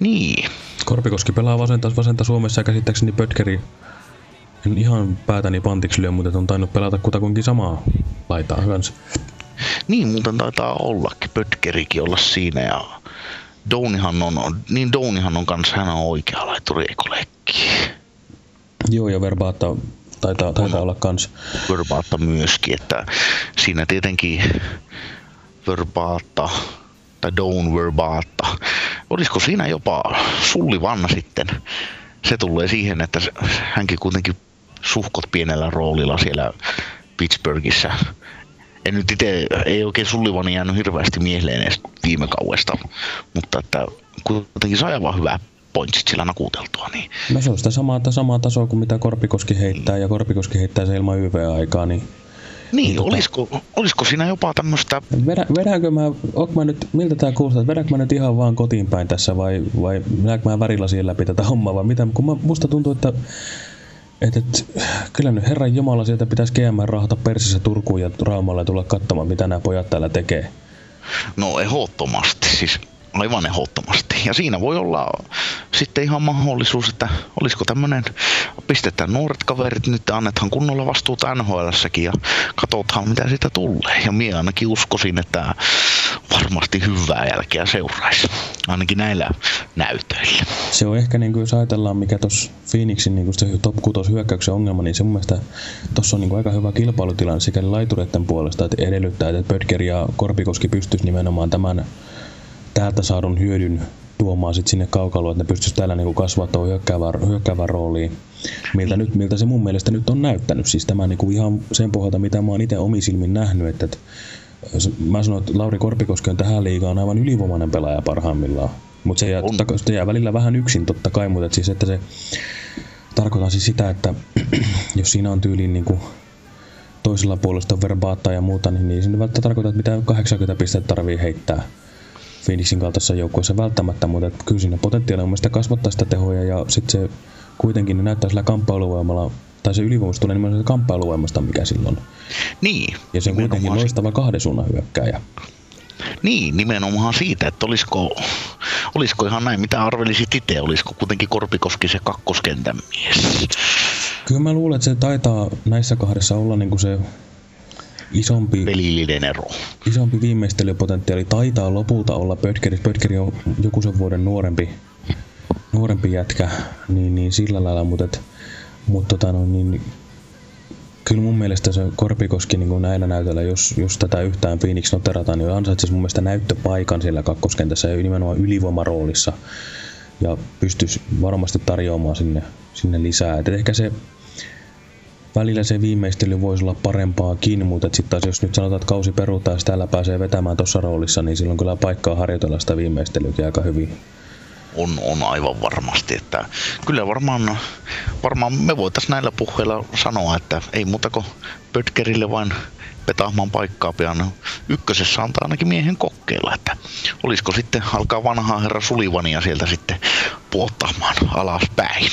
niin. Korpikoski pelaa vasenta, vasenta Suomessa ja käsittääkseni Pötkeri en ihan päätäni pantiksi lyö, mutta on tainnut pelata kutakuinkin samaa laitaa kanssa. Niin, muuten taitaa ollakin. Pötkerikin olla siinä ja Dounihan on, niin Dounihan on kanssa, hän on oikea laituri, eikö Joo, ja Verbaata taitaa, taitaa olla kans. Verbaatta myöskin, että siinä tietenkin Verbaatta tai Down Verbaatta. Olisiko siinä jopa Sulli Vanna sitten? Se tulee siihen, että hänkin kuitenkin suhkot pienellä roolilla siellä Pittsburghissa. En nyt itse, ei oikein Sullivani jäänyt hirveästi mieleen edes viime kauesta, mutta että kuitenkin sai aivan hyvää pointsit sillä nakuteltua. Niin. No se on sitä samaa, samaa tasoa kuin mitä Korpikoski heittää, ja Korpikoski heittää se ilman YV-aikaa, niin niin, niin olisiko, tota, olisiko siinä jopa tämmöistä... Vedä, vedänkö mä, mä nyt, miltä tää kuulostaa, vedänkö mä nyt ihan vaan kotiin päin tässä vai, vai vedänkö mä värilasien läpi tätä hommaa vai mitä? Kun mä, musta tuntuu, että et, et, kyllä nyt Herran Jumala sieltä pitäisi GM rahata persissä Turkuun ja Raumalle tulla katsomaan, mitä nämä pojat täällä tekee. No ehdottomasti, siis aivan ehdottomasti. Ja siinä voi olla sitten ihan mahdollisuus, että olisiko tämmöinen, pistetään nuoret kaverit nyt, annetaan kunnolla vastuuta nhl ja katsotaan mitä siitä tulee. Ja minä ainakin uskoisin, että varmasti hyvää jälkeä seuraisi. ainakin näillä näytöillä. Se on ehkä, niin kuin, jos ajatellaan, mikä tuossa Phoenixin niin se top 6 hyökkäyksen ongelma, niin se mun mielestä tuossa on niin kuin, aika hyvä kilpailutilanne sekä laitureiden puolesta, että edellyttää, että Pötker ja Korpikoski pystyisi nimenomaan tämän täältä saadun hyödyn tuomaan sit sinne kaukaloon, että ne pystyisi täällä niin kasvattaa hyökkäävän, hyökkäävän rooliin. Miltä, nyt, miltä se mun mielestä nyt on näyttänyt. Siis tämä niin kuin ihan sen pohjalta, mitä mä oon itse omisilmin nähnyt, että, että mä sanon, että Lauri Korpikoski on tähän liigaan aivan ylivoimainen pelaaja parhaimmillaan. Mutta se, jää, se jää välillä vähän yksin totta kai, mutta siis, että se tarkoittaa siis sitä, että jos siinä on tyyliin niin kuin toisella puolesta verbaattaa ja muuta, niin, niin se välttämättä tarkoittaa, että mitä 80 pistettä tarvii heittää Phoenixin kaltaisessa joukkueessa välttämättä, mutta kyllä siinä potentiaalia on kasvattaa sitä tehoja ja sitten se kuitenkin ne näyttää sillä kamppailuvoimalla tai se ylivoimaus tulee nimenomaan kamppailuvoimasta, mikä silloin. Niin. Ja se on kuitenkin loistava kahden suunnan hyökkääjä. Niin, nimenomaan siitä, että olisiko, olisiko ihan näin, mitä arvelisit itse, olisiko kuitenkin Korpikoski se kakkoskentän mies? Kyllä mä luulen, että se taitaa näissä kahdessa olla niin kuin se isompi, Pelillinen ero. isompi viimeistelypotentiaali taitaa lopulta olla Pötkeri. Pötkeri on joku sen vuoden nuorempi, nuorempi jätkä, niin, niin sillä lailla, mutta, et, mutta tota, no, niin, kyllä mun mielestä se Korpikoski niin kuin näillä näytöllä, jos, jos tätä yhtään Phoenix noterataan, niin ansaitsisi mun mielestä näyttöpaikan siellä kakkoskentässä ja nimenomaan ylivoimaroolissa ja pystyisi varmasti tarjoamaan sinne, sinne lisää. Et ehkä se välillä se viimeistely voisi olla parempaakin, mutta sitten taas jos nyt sanotaan, että kausi perutaan, jos täällä pääsee vetämään tuossa roolissa, niin silloin kyllä paikkaa harjoitella sitä viimeistelyä aika hyvin. On, on aivan varmasti, että kyllä varmaan, varmaan me voitaisiin näillä puheilla sanoa, että ei muuta kuin Pötkerille vain petahman paikkaa pian ykkösessä antaa ainakin miehen kokeilla, että olisiko sitten alkaa vanhaa herra Sulivania sieltä sitten puottamaan alaspäin.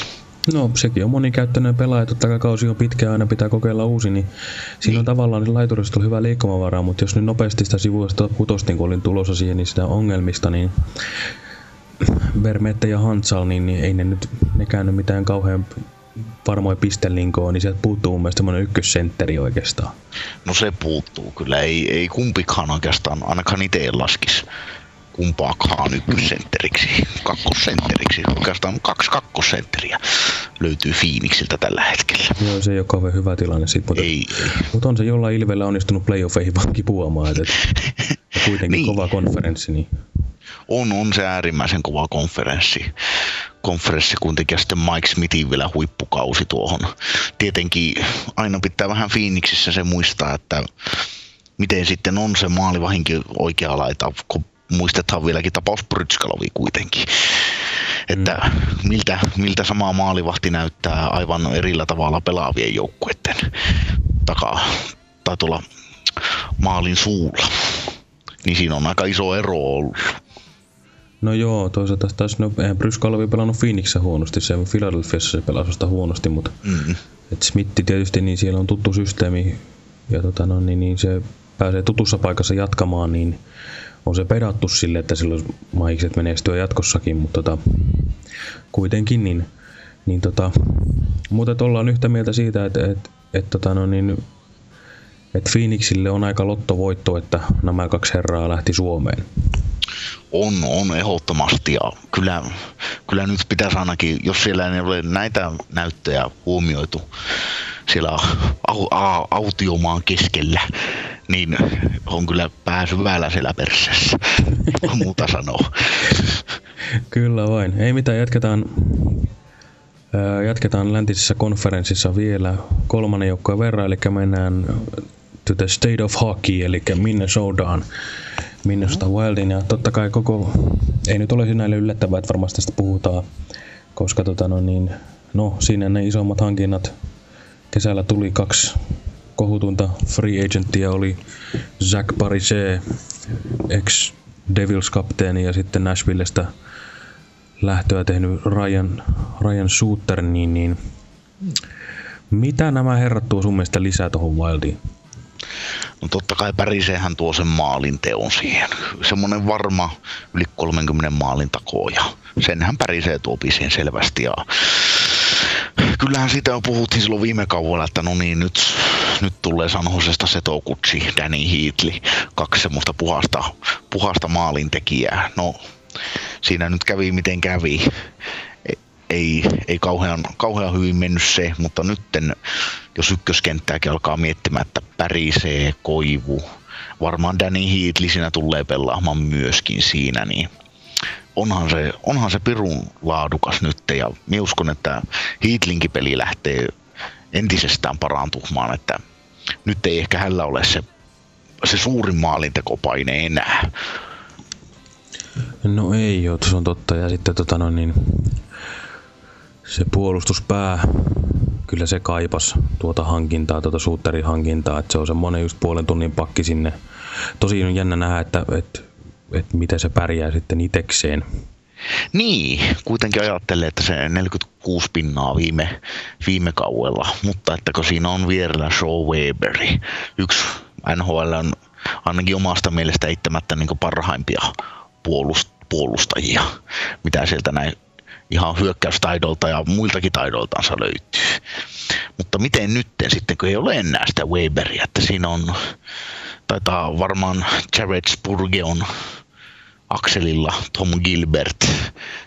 No sekin on monikäyttöinen pelaaja, totta kai kausi on pitkä aina pitää kokeilla uusi, niin siinä niin. on tavallaan niin laiturista hyvä liikkumavara, mutta jos nyt nopeasti sitä sivuista kutostin, kun olin tulossa siihen, niin sitä ongelmista, niin Vermette ja Hansal, niin, niin ei ne nyt nekään nyt mitään kauhean varmoja pistelinkoa, niin sieltä puuttuu mun mielestä semmoinen ykkössentteri oikeastaan. No se puuttuu kyllä, ei, ei kumpikaan oikeastaan, ainakaan itse laskisi kumpaakaan ykkössentteriksi, kakkosentteriksi. Oikeastaan kaksi kakkosentteriä löytyy Phoenixiltä tällä hetkellä. Joo, se ei ole kauhean hyvä tilanne sit, mutta, ei, ei. mutta on se jollain ilveellä onnistunut playoffeihin vaan kipuamaan, että, että kuitenkin niin. kova konferenssi. Niin. On, on se äärimmäisen kova konferenssi. Konferenssi kuitenkin ja sitten Mike Smithin vielä huippukausi tuohon. Tietenkin aina pitää vähän Phoenixissä se muistaa, että miten sitten on se maalivahinki oikea laita, kun muistetaan vieläkin tapaus Brytskalovi kuitenkin. Että mm. miltä, miltä sama maalivahti näyttää aivan erillä tavalla pelaavien joukkueiden takaa tai tuolla maalin suulla. Niin siinä on aika iso ero ollut. No joo, toisaalta taas, no eihän Bryskalovi pelannut Phoenixissa huonosti, se Philadelphiassa se pelasi huonosti, mutta mm. et Smitti tietysti, niin siellä on tuttu systeemi ja tota, no, niin, niin se pääsee tutussa paikassa jatkamaan, niin on se pedattu sille, että silloin mahikset menestyä jatkossakin, mutta tota, kuitenkin niin, niin tota, mutta ollaan yhtä mieltä siitä, että et, et, tota, no niin, et Phoenixille on aika lottovoitto, että nämä kaksi herraa lähti Suomeen. On, on ehdottomasti ja kyllä, kyllä nyt pitäisi ainakin, jos siellä ei ole näitä näyttöjä huomioitu siellä au, au, autiomaan keskellä, niin on kyllä pääsy siellä perseessä, muuta sanoo. Kyllä vain. Ei mitään, jatketaan, jatketaan läntisessä konferenssissa vielä kolmannen joukkojen verran, eli mennään to the state of hockey, eli Minnesotaan. Minnesota Wildin ja totta kai koko, ei nyt ole näille yllättävää, että varmasti tästä puhutaan, koska tota no niin, no siinä ne isommat hankinnat kesällä tuli kaksi kohutunta free agentia oli Zach Parise, ex Devils kapteeni ja sitten Nashvillestä lähtöä tehnyt Ryan, Ryan Shooter, niin, niin mitä nämä herrat tuo sun mielestä lisää tuohon Wildiin? No totta kai Pärisehän tuo sen maalin teon siihen. Semmoinen varma yli 30 maalin takoja. Senhän Pärisee tuo siihen selvästi ja kyllähän siitä jo puhuttiin silloin viime kaudella, että no niin, nyt, nyt tulee Sanhosesta Setokutsi, Danny Heatley, kaksi semmoista puhasta, puhasta maalintekijää. No siinä nyt kävi miten kävi. E- ei, ei kauhean, kauhean hyvin mennyt se, mutta nytten, jos ykköskenttääkin alkaa miettimään, että pärisee, koivu, varmaan Danny Heatley siinä tulee pelaamaan myöskin siinä, niin onhan se, onhan se pirun laadukas nyt ja minä uskon, että Heatlinkin peli lähtee entisestään parantumaan, että nyt ei ehkä hänellä ole se, se suurin maalintekopaine enää. No ei ole, se on totta. Ja sitten tota no, niin, se puolustuspää, kyllä se kaipas tuota hankintaa, tuota suutterin hankintaa, että se on semmoinen just puolen tunnin pakki sinne. Tosi on jännä nähdä, että, että, että miten se pärjää sitten itekseen. Niin, kuitenkin ajattelee, että se 46 pinnaa viime, viime kauella, mutta että kun siinä on vierellä Shaw Weberi, yksi NHL on ainakin omasta mielestä eittämättä niin parhaimpia puolust, puolustajia, mitä sieltä näin ihan hyökkäystaidolta ja muiltakin taidoiltansa löytyy. Mutta miten nyt sitten, kun ei ole enää sitä Weberia, että siinä on, taitaa varmaan Jared Spurgeon akselilla Tom Gilbert,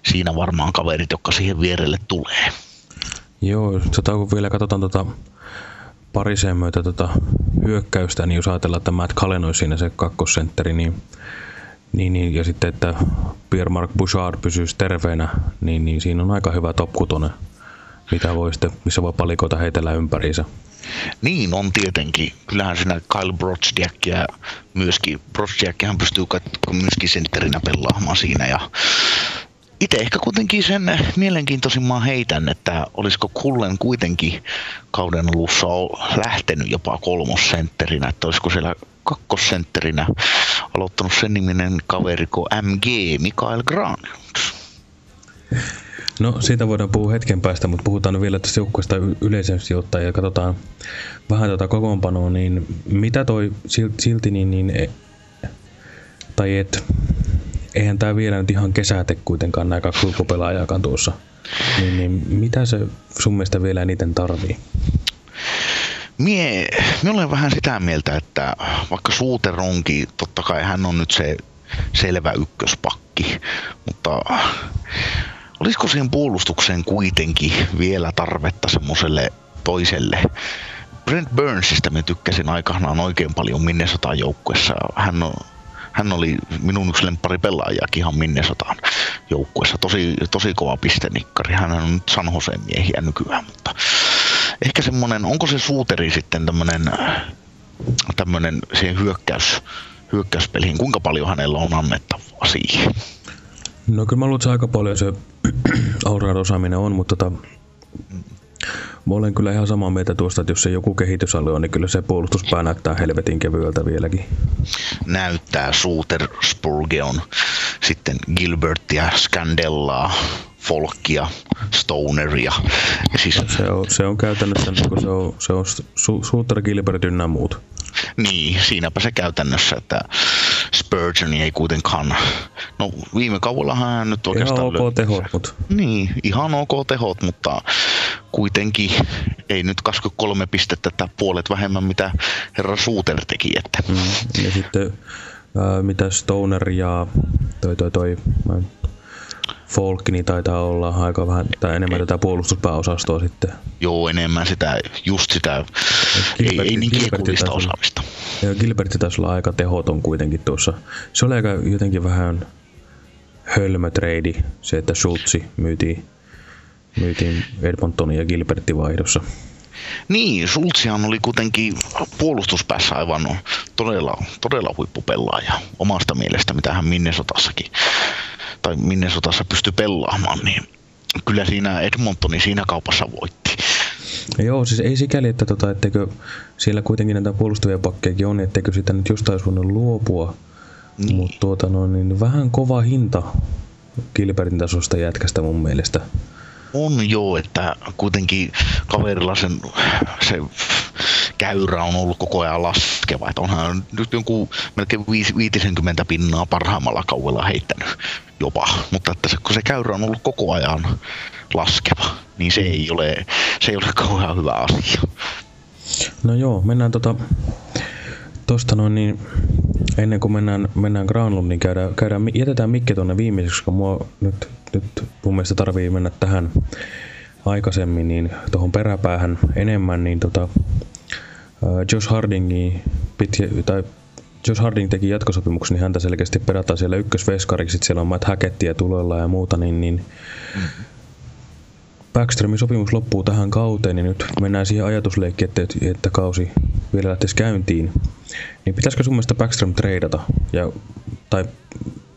siinä varmaan kaverit, jotka siihen vierelle tulee. Joo, tota, kun vielä katsotaan tota pariseen myötä tota hyökkäystä, niin jos ajatellaan, että Matt Cullen olisi siinä se kakkosentteri, niin niin, niin, ja sitten, että Pierre-Marc Bouchard pysyisi terveenä, niin, niin siinä on aika hyvä top mitä voi sitten, missä voi palikoita heitellä ympäriinsä. Niin on tietenkin. Kyllähän siinä Kyle Brodsjackia myöskin, Brodsjackihan pystyy myöskin sentterinä pelaamaan siinä ja itse ehkä kuitenkin sen mielenkiintoisimman heitän, että olisiko Kullen kuitenkin kauden alussa lähtenyt jopa kolmosentterinä, että olisiko siellä kakkosentterinä aloittanut sen niminen kaveri MG, Mikael Granlund. No siitä voidaan puhua hetken päästä, mutta puhutaan vielä tästä joukkueesta yleisesti ottaen ja katsotaan vähän tuota kokoonpanoa, niin mitä toi silti niin, niin e- tai et, eihän tämä vielä nyt ihan kesäte kuitenkaan nämä kaksi ulkopelaajaakaan tuossa. Niin, niin mitä se sun mielestä vielä eniten tarvii? Mie, mie olen vähän sitä mieltä, että vaikka Suuteronki, totta kai hän on nyt se selvä ykköspakki, mutta olisiko siihen puolustukseen kuitenkin vielä tarvetta semmoiselle toiselle Brent Burnsista me tykkäsin aikanaan oikein paljon Minnesotan joukkuessa. Hän on hän oli minun yksi lemppari pelaajakin ihan Minnesotan joukkuessa. Tosi, tosi kova pistenikkari. Hän on nyt San Joseen miehiä nykyään, mutta ehkä semmoinen, onko se suuteri sitten tämmöinen tämmöinen siihen hyökkäys, hyökkäyspeliin, kuinka paljon hänellä on annettavaa siihen? No kyllä mä luulen, että aika paljon se allround osaaminen on, mutta tota, mä olen kyllä ihan samaa mieltä tuosta, että jos se joku kehitysalue on, niin kyllä se puolustuspää näyttää helvetin kevyeltä vieläkin. Näyttää Suuter, Spurgeon, sitten Gilbertia, Scandellaa, Folkia, Stoneria. Siis... se, on, se on käytännössä niin se on, se on su, Suuter, Gilbert ynnä muut. Niin, siinäpä se käytännössä, että Spurgeon ei kuitenkaan... No viime kaudellahan hän nyt oikeastaan... Ihan ok tehot, mutta... Niin, ihan ok tehot, mutta kuitenkin ei nyt 23 pistettä, että puolet vähemmän mitä herra Suuter teki. Että. Mm, ja sitten ää, mitä Stoner ja toi toi toi... Mä Folkki niin taitaa olla aika vähän tai enemmän tätä puolustuspääosastoa sitten. Joo, enemmän sitä, just sitä, Gilbert, ei, ei niin kiekullista osaamista. Joo, Gilbertti taisi olla aika tehoton kuitenkin tuossa. Se oli aika jotenkin vähän hölmö trade, se että Schultzi myytiin, myytiin Edmontonin ja Gilbertin vaihdossa. Niin, Schultzihan oli kuitenkin puolustuspäässä aivan todella, todella huippupelaaja omasta mielestä, mitä hän Minnesotassakin tai Minnesotassa pystyi pelaamaan, niin kyllä siinä Edmontoni siinä kaupassa voitti. Joo, siis ei sikäli, että tota, etteikö siellä kuitenkin näitä puolustavia pakkejakin on, etteikö sitä nyt jostain voinut luopua. Niin. Mutta tuota, no, niin vähän kova hinta Gilbertin tasosta jätkästä mun mielestä. On joo, että kuitenkin kaverilla sen, se käyrä on ollut koko ajan laskeva. Että onhan nyt jonkun melkein 50 pinnaa parhaimmalla kaudella heittänyt jopa. Mutta että se, kun se käyrä on ollut koko ajan laskeva, niin se ei ole, se ei ole kauhean hyvä asia. No joo, mennään tota, tosta noin niin ennen kuin mennään, mennään Granlund, niin käydään, käydään, jätetään Mikke tuonne viimeiseksi, koska mua nyt, nyt mun mielestä tarvii mennä tähän aikaisemmin, niin tuohon peräpäähän enemmän, niin tota, Josh Hardingi piti, tai Josh Harding teki jatkosopimuksen, niin häntä selkeästi perataan siellä ykkösveskariksi, sitten siellä on Matt Hackettia tuloilla ja muuta, niin, niin. Backströmin sopimus loppuu tähän kauteen, niin nyt mennään siihen ajatusleikkiin, että, että kausi vielä lähtisi käyntiin. Niin pitäisikö sun mielestä Backström treidata? Ja, tai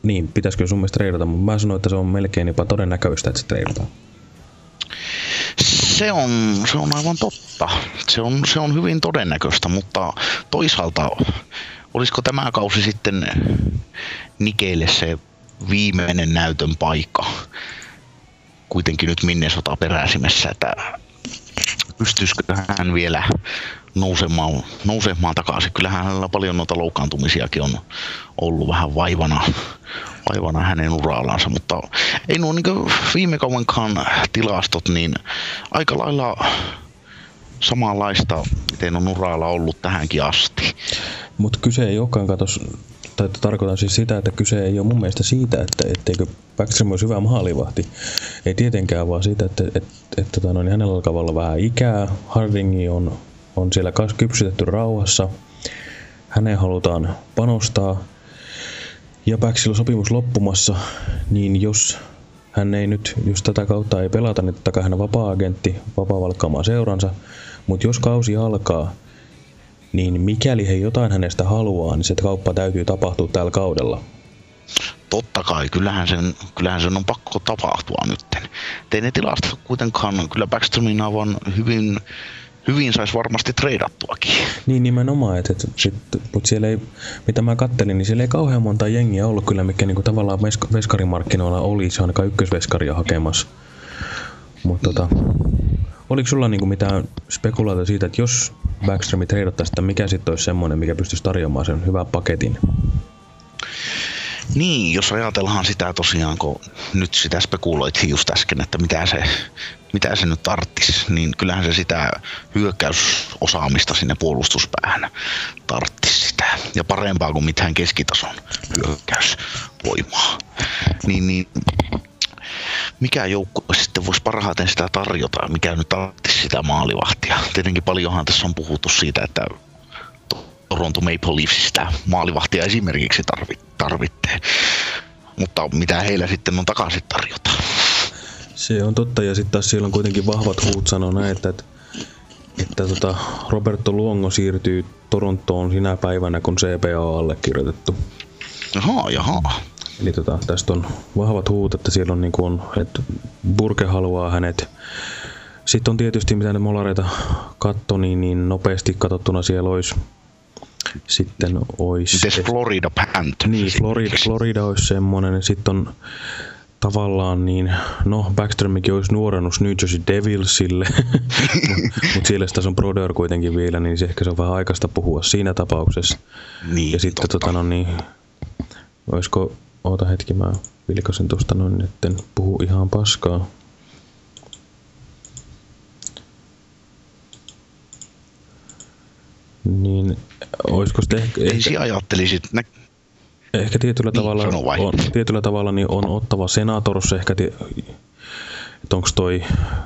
niin, pitäisikö sun mielestä treidata, mutta mä sanoin, että se on melkein jopa todennäköistä, että se treidataan. Se on, se on aivan totta. Se on, se on hyvin todennäköistä, mutta toisaalta olisiko tämä kausi sitten Nikeille se viimeinen näytön paikka? Kuitenkin nyt Minnesota peräsimessä, että pystyisikö hän vielä nousemaan, nousemaan takaisin. Kyllähän hänellä paljon noita loukkaantumisiakin on ollut vähän vaivana, vaivana hänen urallansa, mutta ei nuo niin viime kauankaan tilastot, niin aika lailla samanlaista, miten on uralla ollut tähänkin asti. Mutta kyse ei olekaan, katos, tai tarkoitan siis sitä, että kyse ei ole mun mielestä siitä, että etteikö Backstream olisi hyvä maalivahti. Ei tietenkään, vaan siitä, että, että, että, että tota, noin, hänellä alkaa olla vähän ikää. Hardingi on, on siellä kypsytetty rauhassa. Häneen halutaan panostaa. Ja Backsilla sopimus loppumassa, niin jos hän ei nyt, jos tätä kautta ei pelata, niin totta kai hän on vapaa-agentti, vapaa-valkkaamaan seuransa. Mutta jos kausi alkaa, niin mikäli he jotain hänestä haluaa, niin se kauppa täytyy tapahtua tällä kaudella. Totta kai, kyllähän sen, kyllähän sen on pakko tapahtua nyt. Tein ne tilastot kuitenkaan, kyllä Backstreamin aivan hyvin, hyvin saisi varmasti treidattuakin. Niin nimenomaan, että, että sit, mutta siellä ei, mitä mä kattelin, niin siellä ei kauhean monta jengiä ollut kyllä, mikä niinku tavallaan veskarimarkkinoilla olisi ainakaan ykkösveskaria hakemassa. Mutta tota, oliko sulla niinku mitään spekulaatio siitä, että jos Backströmi treidattaisi, että mikä sitten olisi semmoinen, mikä pystyisi tarjoamaan sen hyvän paketin? Niin, jos ajatellaan sitä tosiaan, kun nyt sitä spekuloit just äsken, että mitä se, mitä se nyt tarttisi, niin kyllähän se sitä hyökkäysosaamista sinne puolustuspäähän tarttisi sitä. Ja parempaa kuin mitään keskitason hyökkäysvoimaa. Niin, niin mikä joukkue sitten voisi parhaiten sitä tarjota, mikä nyt tarvitsisi sitä maalivahtia. Tietenkin paljonhan tässä on puhuttu siitä, että Toronto Maple Leafs sitä maalivahtia esimerkiksi tarvitsee. Mutta mitä heillä sitten on takaisin tarjota? Se on totta, ja sitten taas siellä on kuitenkin vahvat huut sanoa näin, että, että, että tota Roberto Luongo siirtyy Torontoon sinä päivänä, kun CPA on allekirjoitettu. Jaha, jaha. Eli tota, tästä on vahvat huut, että siellä on, niin kuin että Burke haluaa hänet. Sitten on tietysti, mitä ne molareita katto, niin, niin nopeasti katsottuna siellä olisi sitten olisi... Mites Florida Panthers? Niin, Florida, Florida olisi semmoinen. Sitten on tavallaan niin, no Backströmikin olisi nuorannus New Jersey Devilsille, mutta mut siellä tässä on Brodeur kuitenkin vielä, niin se ehkä se on vähän aikaista puhua siinä tapauksessa. Niin, ja sitten tota, no niin, olisiko Oota hetki, mä vilkasin tuosta noin, etten puhu ihan paskaa. Niin, olisiko sitten ehkä... Ei ehkä. Ehkä tietyllä niin, tavalla, on, tietyllä tavalla niin on ottava Senators ehkä, että onko toi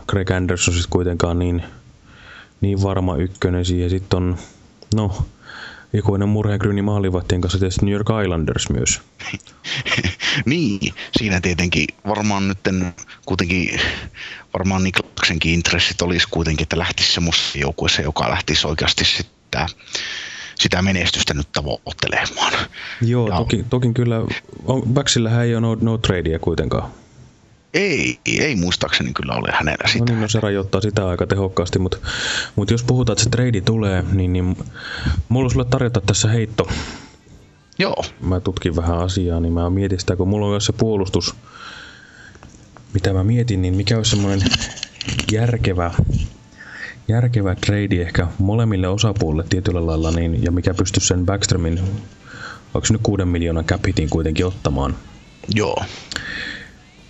Greg Anderson sitten kuitenkaan niin, niin varma ykkönen siihen. Sitten on, no, ikuinen murheenkryyni maalivahtien kanssa tietysti New York Islanders myös. niin, siinä tietenkin varmaan nyt kuitenkin, varmaan Niklaksenkin intressit olisi kuitenkin, että lähtisi semmoisessa joukkueessa, joka lähtisi oikeasti sitä, sitä menestystä nyt tavoittelemaan. Joo, ja, toki, toki kyllä, Baxillähän ei ole no, no tradea kuitenkaan. Ei, ei muistaakseni kyllä ole hänellä sitä. No niin, no se rajoittaa sitä aika tehokkaasti, mutta, mutta jos puhutaan, että se trade tulee, niin, niin mulla on sulle tarjota tässä heitto. Joo. Mä tutkin vähän asiaa, niin mä mietin sitä, kun mulla on myös se puolustus, mitä mä mietin, niin mikä olisi semmoinen järkevä, järkevä trade ehkä molemmille osapuolille tietyllä lailla, niin, ja mikä pystyisi sen Backströmin, onko nyt kuuden miljoonan capitin kuitenkin ottamaan. Joo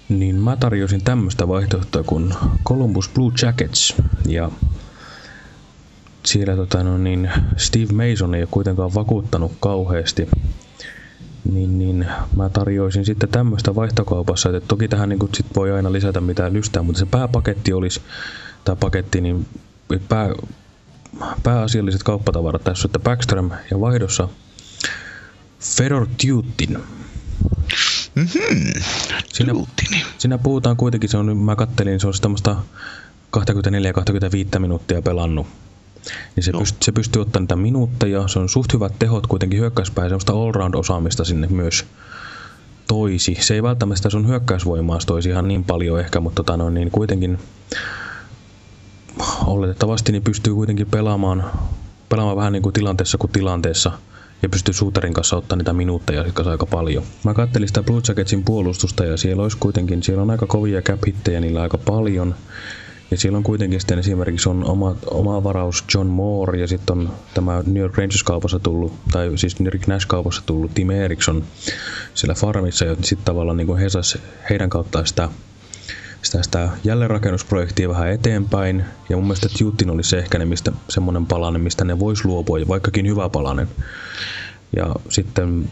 niin mä tarjosin tämmöistä vaihtoehtoa kuin Columbus Blue Jackets. Ja siellä tota, no niin, Steve Mason ei ole kuitenkaan vakuuttanut kauheasti. niin, niin mä tarjoisin sitten tämmöistä vaihtokaupassa, että toki tähän niin sit voi aina lisätä mitä lystää, mutta se pääpaketti olisi, tai paketti, niin pää, pääasialliset kauppatavarat tässä, että Backstrom ja vaihdossa Fedor Tutin. Mm-hmm. Siinä, siinä puhutaan kuitenkin, se on, mä kattelin, se on tämmöistä 24-25 minuuttia pelannut. Niin se, pyst, se pystyy ottamaan niitä minuutteja, se on suht hyvät tehot kuitenkin hyökkäyspäin, semmoista allround-osaamista sinne myös toisi. Se ei välttämättä sun hyökkäysvoimaa toisi ihan niin paljon ehkä, mutta tota no, niin kuitenkin oletettavasti niin pystyy kuitenkin pelaamaan, pelaamaan vähän niin kuin tilanteessa kuin tilanteessa ja pystyy suuterin kanssa ottaa niitä minuutteja aika paljon. Mä kattelin sitä Blue Jacketsin puolustusta ja siellä olisi kuitenkin, siellä on aika kovia cap niillä aika paljon. Ja siellä on kuitenkin sitten esimerkiksi on oma, oma varaus John Moore ja sitten on tämä New York Rangers-kaupassa tullut, tai siis New York Nash-kaupassa tullut Tim Eriksson siellä farmissa ja sitten tavallaan niin kuin he heidän kauttaan sitä sitä, sitä jälleenrakennusprojektia vähän eteenpäin. Ja mun mielestä Jutin oli se ehkä ne, mistä, semmoinen palanen, mistä ne vois luopua, vaikkakin hyvä palanen. Ja sitten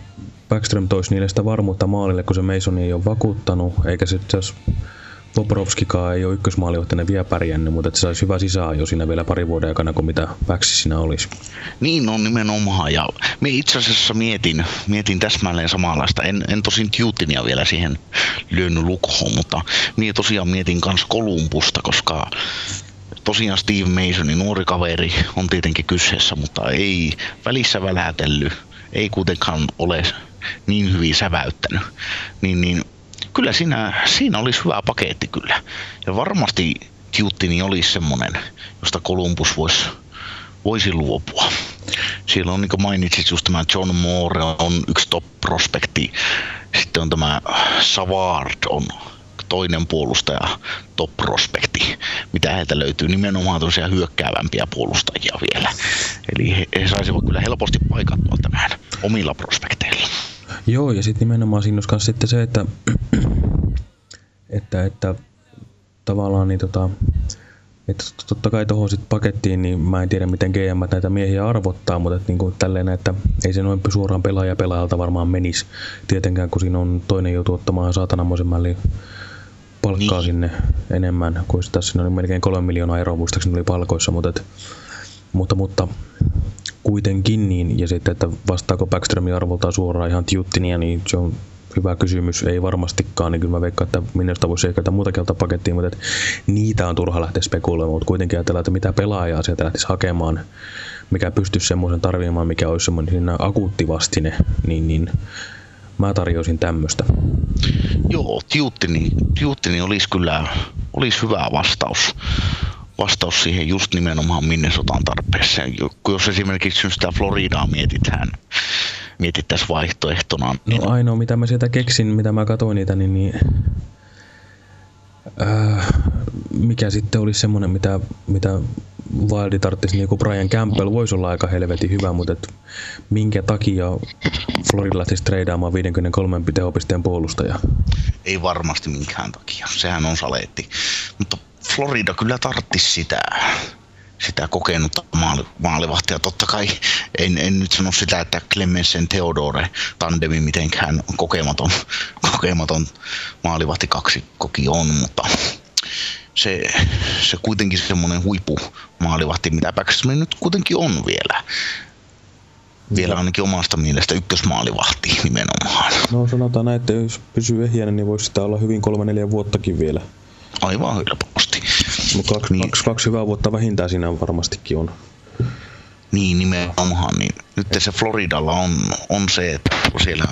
Backstrom toisi niille sitä varmuutta maalille, kun se Mason ei ole vakuuttanut, eikä se itse Bobrovskikaan ei ole ykkösmaalivahtina vielä pärjännyt, mutta että se saisi hyvä sisään jo siinä vielä pari vuoden aikana kuin mitä Päksi siinä olisi. Niin on nimenomaan ja me itse asiassa mietin, mietin täsmälleen samanlaista. En, en tosin Tutinia vielä siihen lyönyt lukhoon, mutta minä tosiaan mietin myös Kolumbusta, koska tosiaan Steve Masonin nuori kaveri on tietenkin kyseessä, mutta ei välissä välätellyt, ei kuitenkaan ole niin hyvin säväyttänyt. Niin, niin kyllä siinä, siinä olisi hyvä paketti kyllä. Ja varmasti Tuttini olisi semmoinen, josta Columbus voisi voisi luopua. Siellä on, niin kuin mainitsit, just tämä John Moore on yksi top-prospekti. Sitten on tämä Savard on toinen puolustaja, top-prospekti, mitä heiltä löytyy nimenomaan tosiaan hyökkäävämpiä puolustajia vielä. Eli he, he saisivat kyllä helposti paikattua tämän omilla prospekteilla. Joo, ja sitten nimenomaan siinä olisi sitten se, että, että, että tavallaan niin tota, että totta kai tuohon sitten pakettiin, niin mä en tiedä miten GM näitä miehiä arvottaa, mutta että niin kuin tälleen, että ei se noin suoraan pelaaja pelaajalta varmaan menisi tietenkään, kun siinä on toinen joutu ottamaan saatanamoisen mallin palkkaa niin. sinne enemmän, kuin tässä siinä oli melkein kolme miljoonaa euroa muistaakseni oli palkoissa, mutta, et, mutta, mutta kuitenkin niin, ja sitten, että vastaako Backströmin arvoltaan suoraan ihan Tjuttinia, niin se on hyvä kysymys, ei varmastikaan, niin kyllä mä veikkaan, että minusta voisi ehkä muutakin ottaa pakettiin, mutta niitä on turha lähteä spekuloimaan, mutta kuitenkin ajatellaan, että mitä pelaajaa sieltä lähtisi hakemaan, mikä pystyisi semmoisen tarvimaan, mikä olisi semmoinen akuutti vastine, niin, niin mä tarjoisin tämmöistä. Joo, Tiuttini, Tiuttini olisi kyllä olisi hyvä vastaus vastaus siihen just nimenomaan Minnesotan tarpeeseen. Jos esimerkiksi sitä Floridaa mietitään, mietittäisiin vaihtoehtona. Niin... No ainoa mitä mä sieltä keksin, mitä mä katsoin niitä, niin, niin äh, mikä sitten olisi semmoinen, mitä, mitä Wildi tarvitsisi, niin kuin Brian Campbell voisi olla aika helvetin hyvä, mutta et minkä takia Florida lähtisi treidaamaan 53 tehopisteen puolustaja? Ei varmasti minkään takia, sehän on saleetti. Mutta Florida kyllä tarttisi sitä, sitä kokenutta maali, maalivahtia. Totta kai en, en nyt sano sitä, että Clemensen Theodore tandemi mitenkään kokematon, kokematon maalivahti kaksi koki on, mutta se, se kuitenkin semmoinen huippu maalivahti, mitä Backstrom nyt kuitenkin on vielä. Vielä ainakin omasta mielestä ykkösmaalivahti nimenomaan. No sanotaan näin, että jos pysyy ehjänä, niin voisi sitä olla hyvin kolme neljä vuottakin vielä. Aivan helposti. Mutta kaksi, niin. kaksi, kaksi hyvää vuotta vähintään siinä varmastikin on. Niin, nimenomaan. Niin. Nyt se Floridalla on, on se, että siellä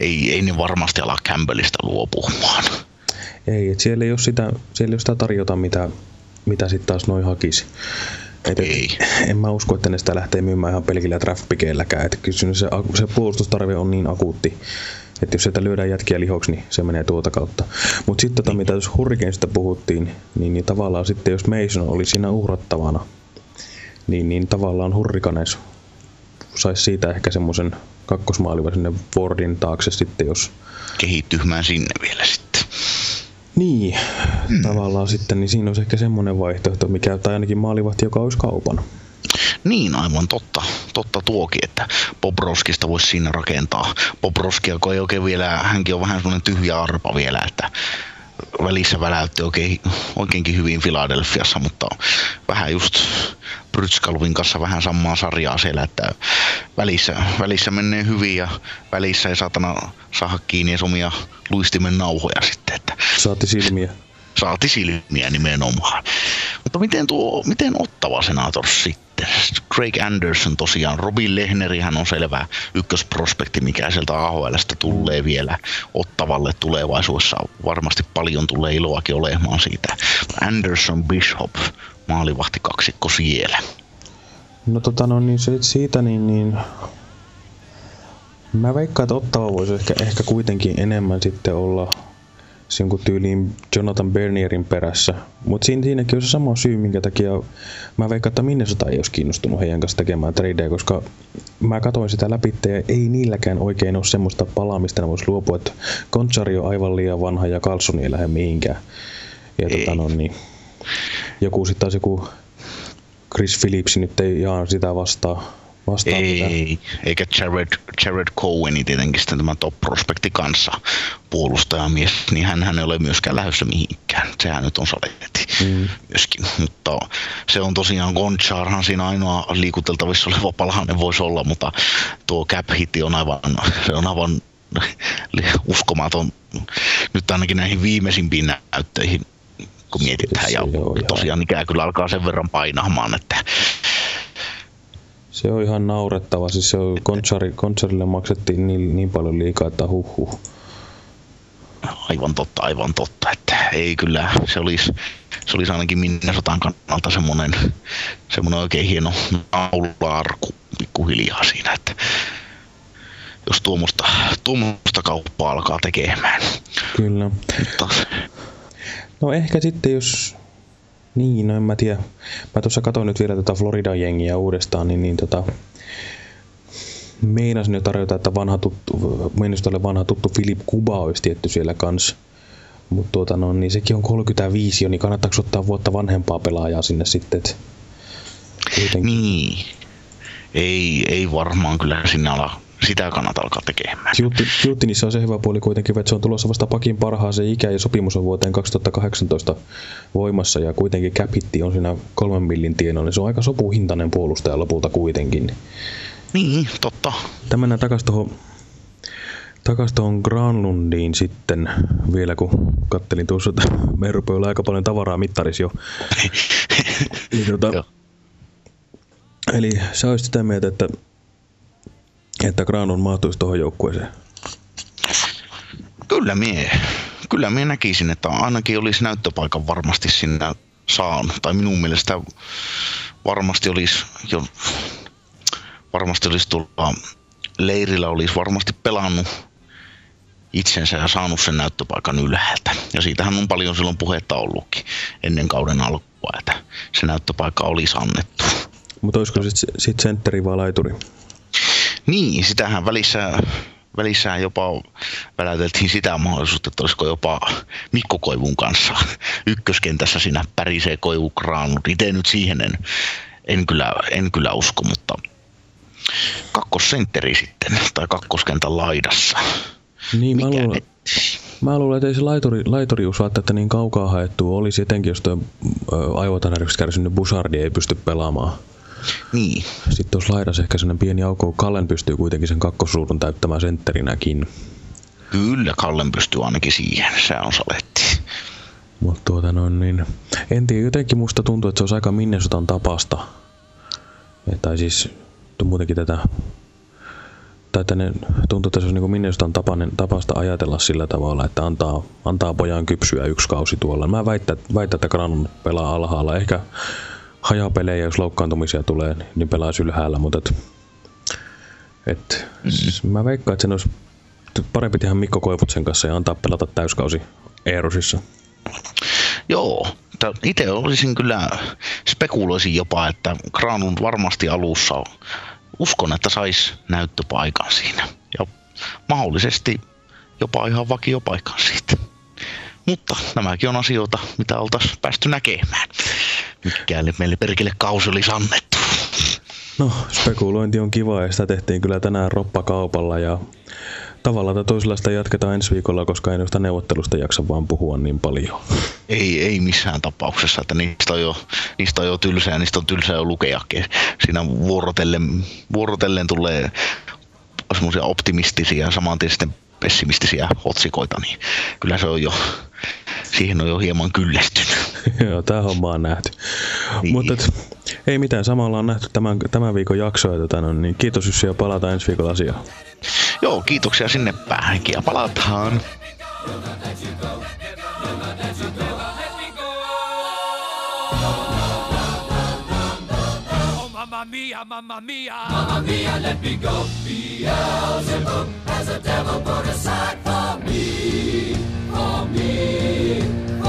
ei, ei ne varmasti ala Campbellista luopumaan. Ei, että siellä ei ole sitä, siellä ei ole sitä tarjota, mitä, mitä sitten taas noin hakisi. Et, ei. En mä usko, että ne sitä lähtee myymään ihan pelkillä kyllä se, se puolustustarve on niin akuutti, että jos sieltä lyödään jätkiä lihoksi, niin se menee tuota kautta. Mutta sitten tota, mitä jos Hurricaneista puhuttiin, niin, niin tavallaan sitten jos Mason oli siinä uhrattavana, niin, niin tavallaan Hurricanes saisi siitä ehkä semmoisen kakkosmaaliva sinne Wardin taakse sitten, jos... Kehittymään sinne vielä sitten. Niin, hmm. tavallaan sitten, niin siinä olisi ehkä semmoinen vaihtoehto, mikä, tai ainakin maalivahti, joka olisi kaupan. Niin, aivan totta. Totta tuokin, että Bobrovskista voisi siinä rakentaa. Bobrovskia, kun ei oikein vielä, hänkin on vähän semmoinen tyhjä arpa vielä, että välissä väläytti oikein, oikeinkin hyvin Filadelfiassa, mutta vähän just Brytskalvin kanssa vähän samaa sarjaa siellä, että välissä, välissä menee hyvin ja välissä ei saatana saada kiinni omia luistimen nauhoja sitten. Että Saati silmiä. saati silmiä nimenomaan. Mutta miten tuo, miten ottava senator sitten? Craig Anderson tosiaan, Robin Lehneri hän on selvä ykkösprospekti, mikä sieltä AHLstä tulee vielä ottavalle tulevaisuudessa. Varmasti paljon tulee iloakin olemaan siitä. Anderson Bishop, maalivahti kaksikko siellä. No tota no niin se, siitä niin, niin Mä veikkaan, että Ottava voisi ehkä, ehkä kuitenkin enemmän sitten olla jonkun tyyliin Jonathan Bernierin perässä. Mutta siinä, siinäkin on se sama syy, minkä takia mä veikkaan, että Minnesota ei olisi kiinnostunut heidän kanssa tekemään tradeja, koska mä katsoin sitä läpi ja ei niilläkään oikein ole semmoista palaa, mistä ne voisi luopua, että Konchari on aivan liian vanha ja Carlson ei lähde mihinkään. Ja Ei. tota no, niin, joku sitten taas joku Chris Phillips nyt ei jaa sitä vastaan. Vastaan mitään. Ei, eikä Jared, Jared Coweni tietenkin sitten tämä top prospekti kanssa puolustajamies, niin hän, hän ei ole myöskään lähdössä mihinkään. Sehän nyt on saletti Mm. myöskin, mutta se on tosiaan Goncharhan siinä ainoa liikuteltavissa oleva palanen voisi olla, mutta tuo cap on aivan, se on aivan uskomaton nyt ainakin näihin viimeisimpiin näyttöihin kun mietitään. Ja tosiaan ikää kyllä alkaa sen verran painamaan, että Se on ihan naurettava. Siis se on, Conchari, Concharille maksettiin niin, niin paljon liikaa, että huh huh. Aivan totta, aivan totta. Että ei kyllä, se olisi, se olisi ainakin Minnesotan kannalta semmoinen, semmoinen oikein hieno naula-arku pikkuhiljaa siinä, että jos tuommoista, tuommoista kauppaa alkaa tekemään. Kyllä. Mutta No ehkä sitten jos... Niin, no en mä tiedä. Mä tuossa katsoin nyt vielä tätä Florida-jengiä uudestaan, niin, niin tota... Meinasin jo tarjota, että vanha tuttu, Meinastolle vanha tuttu Philip Kuba olisi tietty siellä kanssa. Mutta tuota no, niin sekin on 35 jo, niin kannattaako ottaa vuotta vanhempaa pelaajaa sinne sitten? Et niin, ei, ei varmaan kyllä sinne ala, sitä kannata alkaa tekemään. Jutti, Juttinissa on se hyvä puoli kuitenkin, että se on tulossa vasta pakin parhaaseen ikä ja sopimus on vuoteen 2018 voimassa ja kuitenkin käpitti on siinä kolmen millin tienoilla, niin se on aika sopuhintainen puolustaja lopulta kuitenkin. Niin, totta. Tämä mennään takaisin tuohon takas tuohon Granlundiin sitten vielä, kun kattelin tuossa, että meillä rupeaa aika paljon tavaraa mittaris jo. niin, tota, Joo. eli sä olisit sitä mieltä, että, että Granlund mahtuisi tuohon joukkueeseen. Kyllä mie, kyllä mie näkisin, että ainakin olisi näyttöpaikan varmasti sinne saanut. Tai minun mielestä varmasti olisi jo, varmasti olisi tuolla leirillä olisi varmasti pelannut itsensä ja saanut sen näyttöpaikan ylhäältä. Ja siitähän on paljon silloin puhetta ollutkin ennen kauden alkua, että se näyttöpaikka olisi annettu. Mutta olisiko sitten sit sentteri vai laituri? Niin, sitähän välissä, välissä jopa väläyteltiin sitä mahdollisuutta, että olisiko jopa Mikko Koivun kanssa ykköskentässä siinä pärisee Koivu kraanut. Itse nyt siihen en, en, kyllä, en kyllä usko, mutta kakkosentteri sitten, tai kakkoskentän laidassa. Niin, mä luulen, mä luulen, että ei se laituri, laiturius välttämättä niin kaukaa haettu olisi, etenkin jos tuo aivotanäriksi kärsinyt Busardi ei pysty pelaamaan. Niin, Sitten tuossa laidassa ehkä sellainen pieni aukko, kun Kallen pystyy kuitenkin sen kakkosruudun täyttämään sentterinäkin. kyllä Kallen pystyy ainakin siihen, se on saletti. Mutta tuota noin niin, en tiedä, jotenkin musta tuntuu, että se olisi aika Minnesotan tapasta. Et, tai siis muutenkin tätä, tai että ne tuntuu, että se olisi niin Minnesotan tapainen, tapasta ajatella sillä tavalla, että antaa, antaa pojan kypsyä yksi kausi tuolla. Mä väitän, väitän että Granlund pelaa alhaalla. Ehkä hajapelejä, jos loukkaantumisia tulee, niin pelaisi ylhäällä, mutta et, et, siis mä veikkaan, että sen olisi parempi tehdä Mikko Koivutsen kanssa ja antaa pelata täyskausi Eerosissa. Joo, itse olisin kyllä, spekuloisin jopa, että Granlund varmasti alussa uskon, että sais näyttöpaikan siinä. Ja mahdollisesti jopa ihan vakiopaikan siitä. Mutta nämäkin on asioita, mitä oltaisiin päästy näkemään. Mikäli meille perkele kausi olisi annettu. No, spekulointi on kiva ja sitä tehtiin kyllä tänään roppakaupalla ja tavalla tai toisella sitä jatketaan ensi viikolla, koska ei noista neuvottelusta jaksa vaan puhua niin paljon. Ei, ei missään tapauksessa, että niistä on jo, niistä on jo tylsää, niistä on tylsää jo lukeakin. Siinä vuorotellen, vuorotellen tulee semmoisia optimistisia ja saman sitten pessimistisiä otsikoita, niin kyllä se on jo, siihen on jo hieman kyllästynyt. Joo, tämä homma on nähty. Niin. Mutta et, ei mitään, samalla on nähty tämän, tämän viikon jaksoa, tota, no, niin kiitos Jussi ja palataan ensi viikolla asiaan. Joo, kiitoksia sinne päinkin ja palataan. Mamma mia, mamma mia. Mamma mia, let me go. Beelzebub has a devil put aside for me, for me.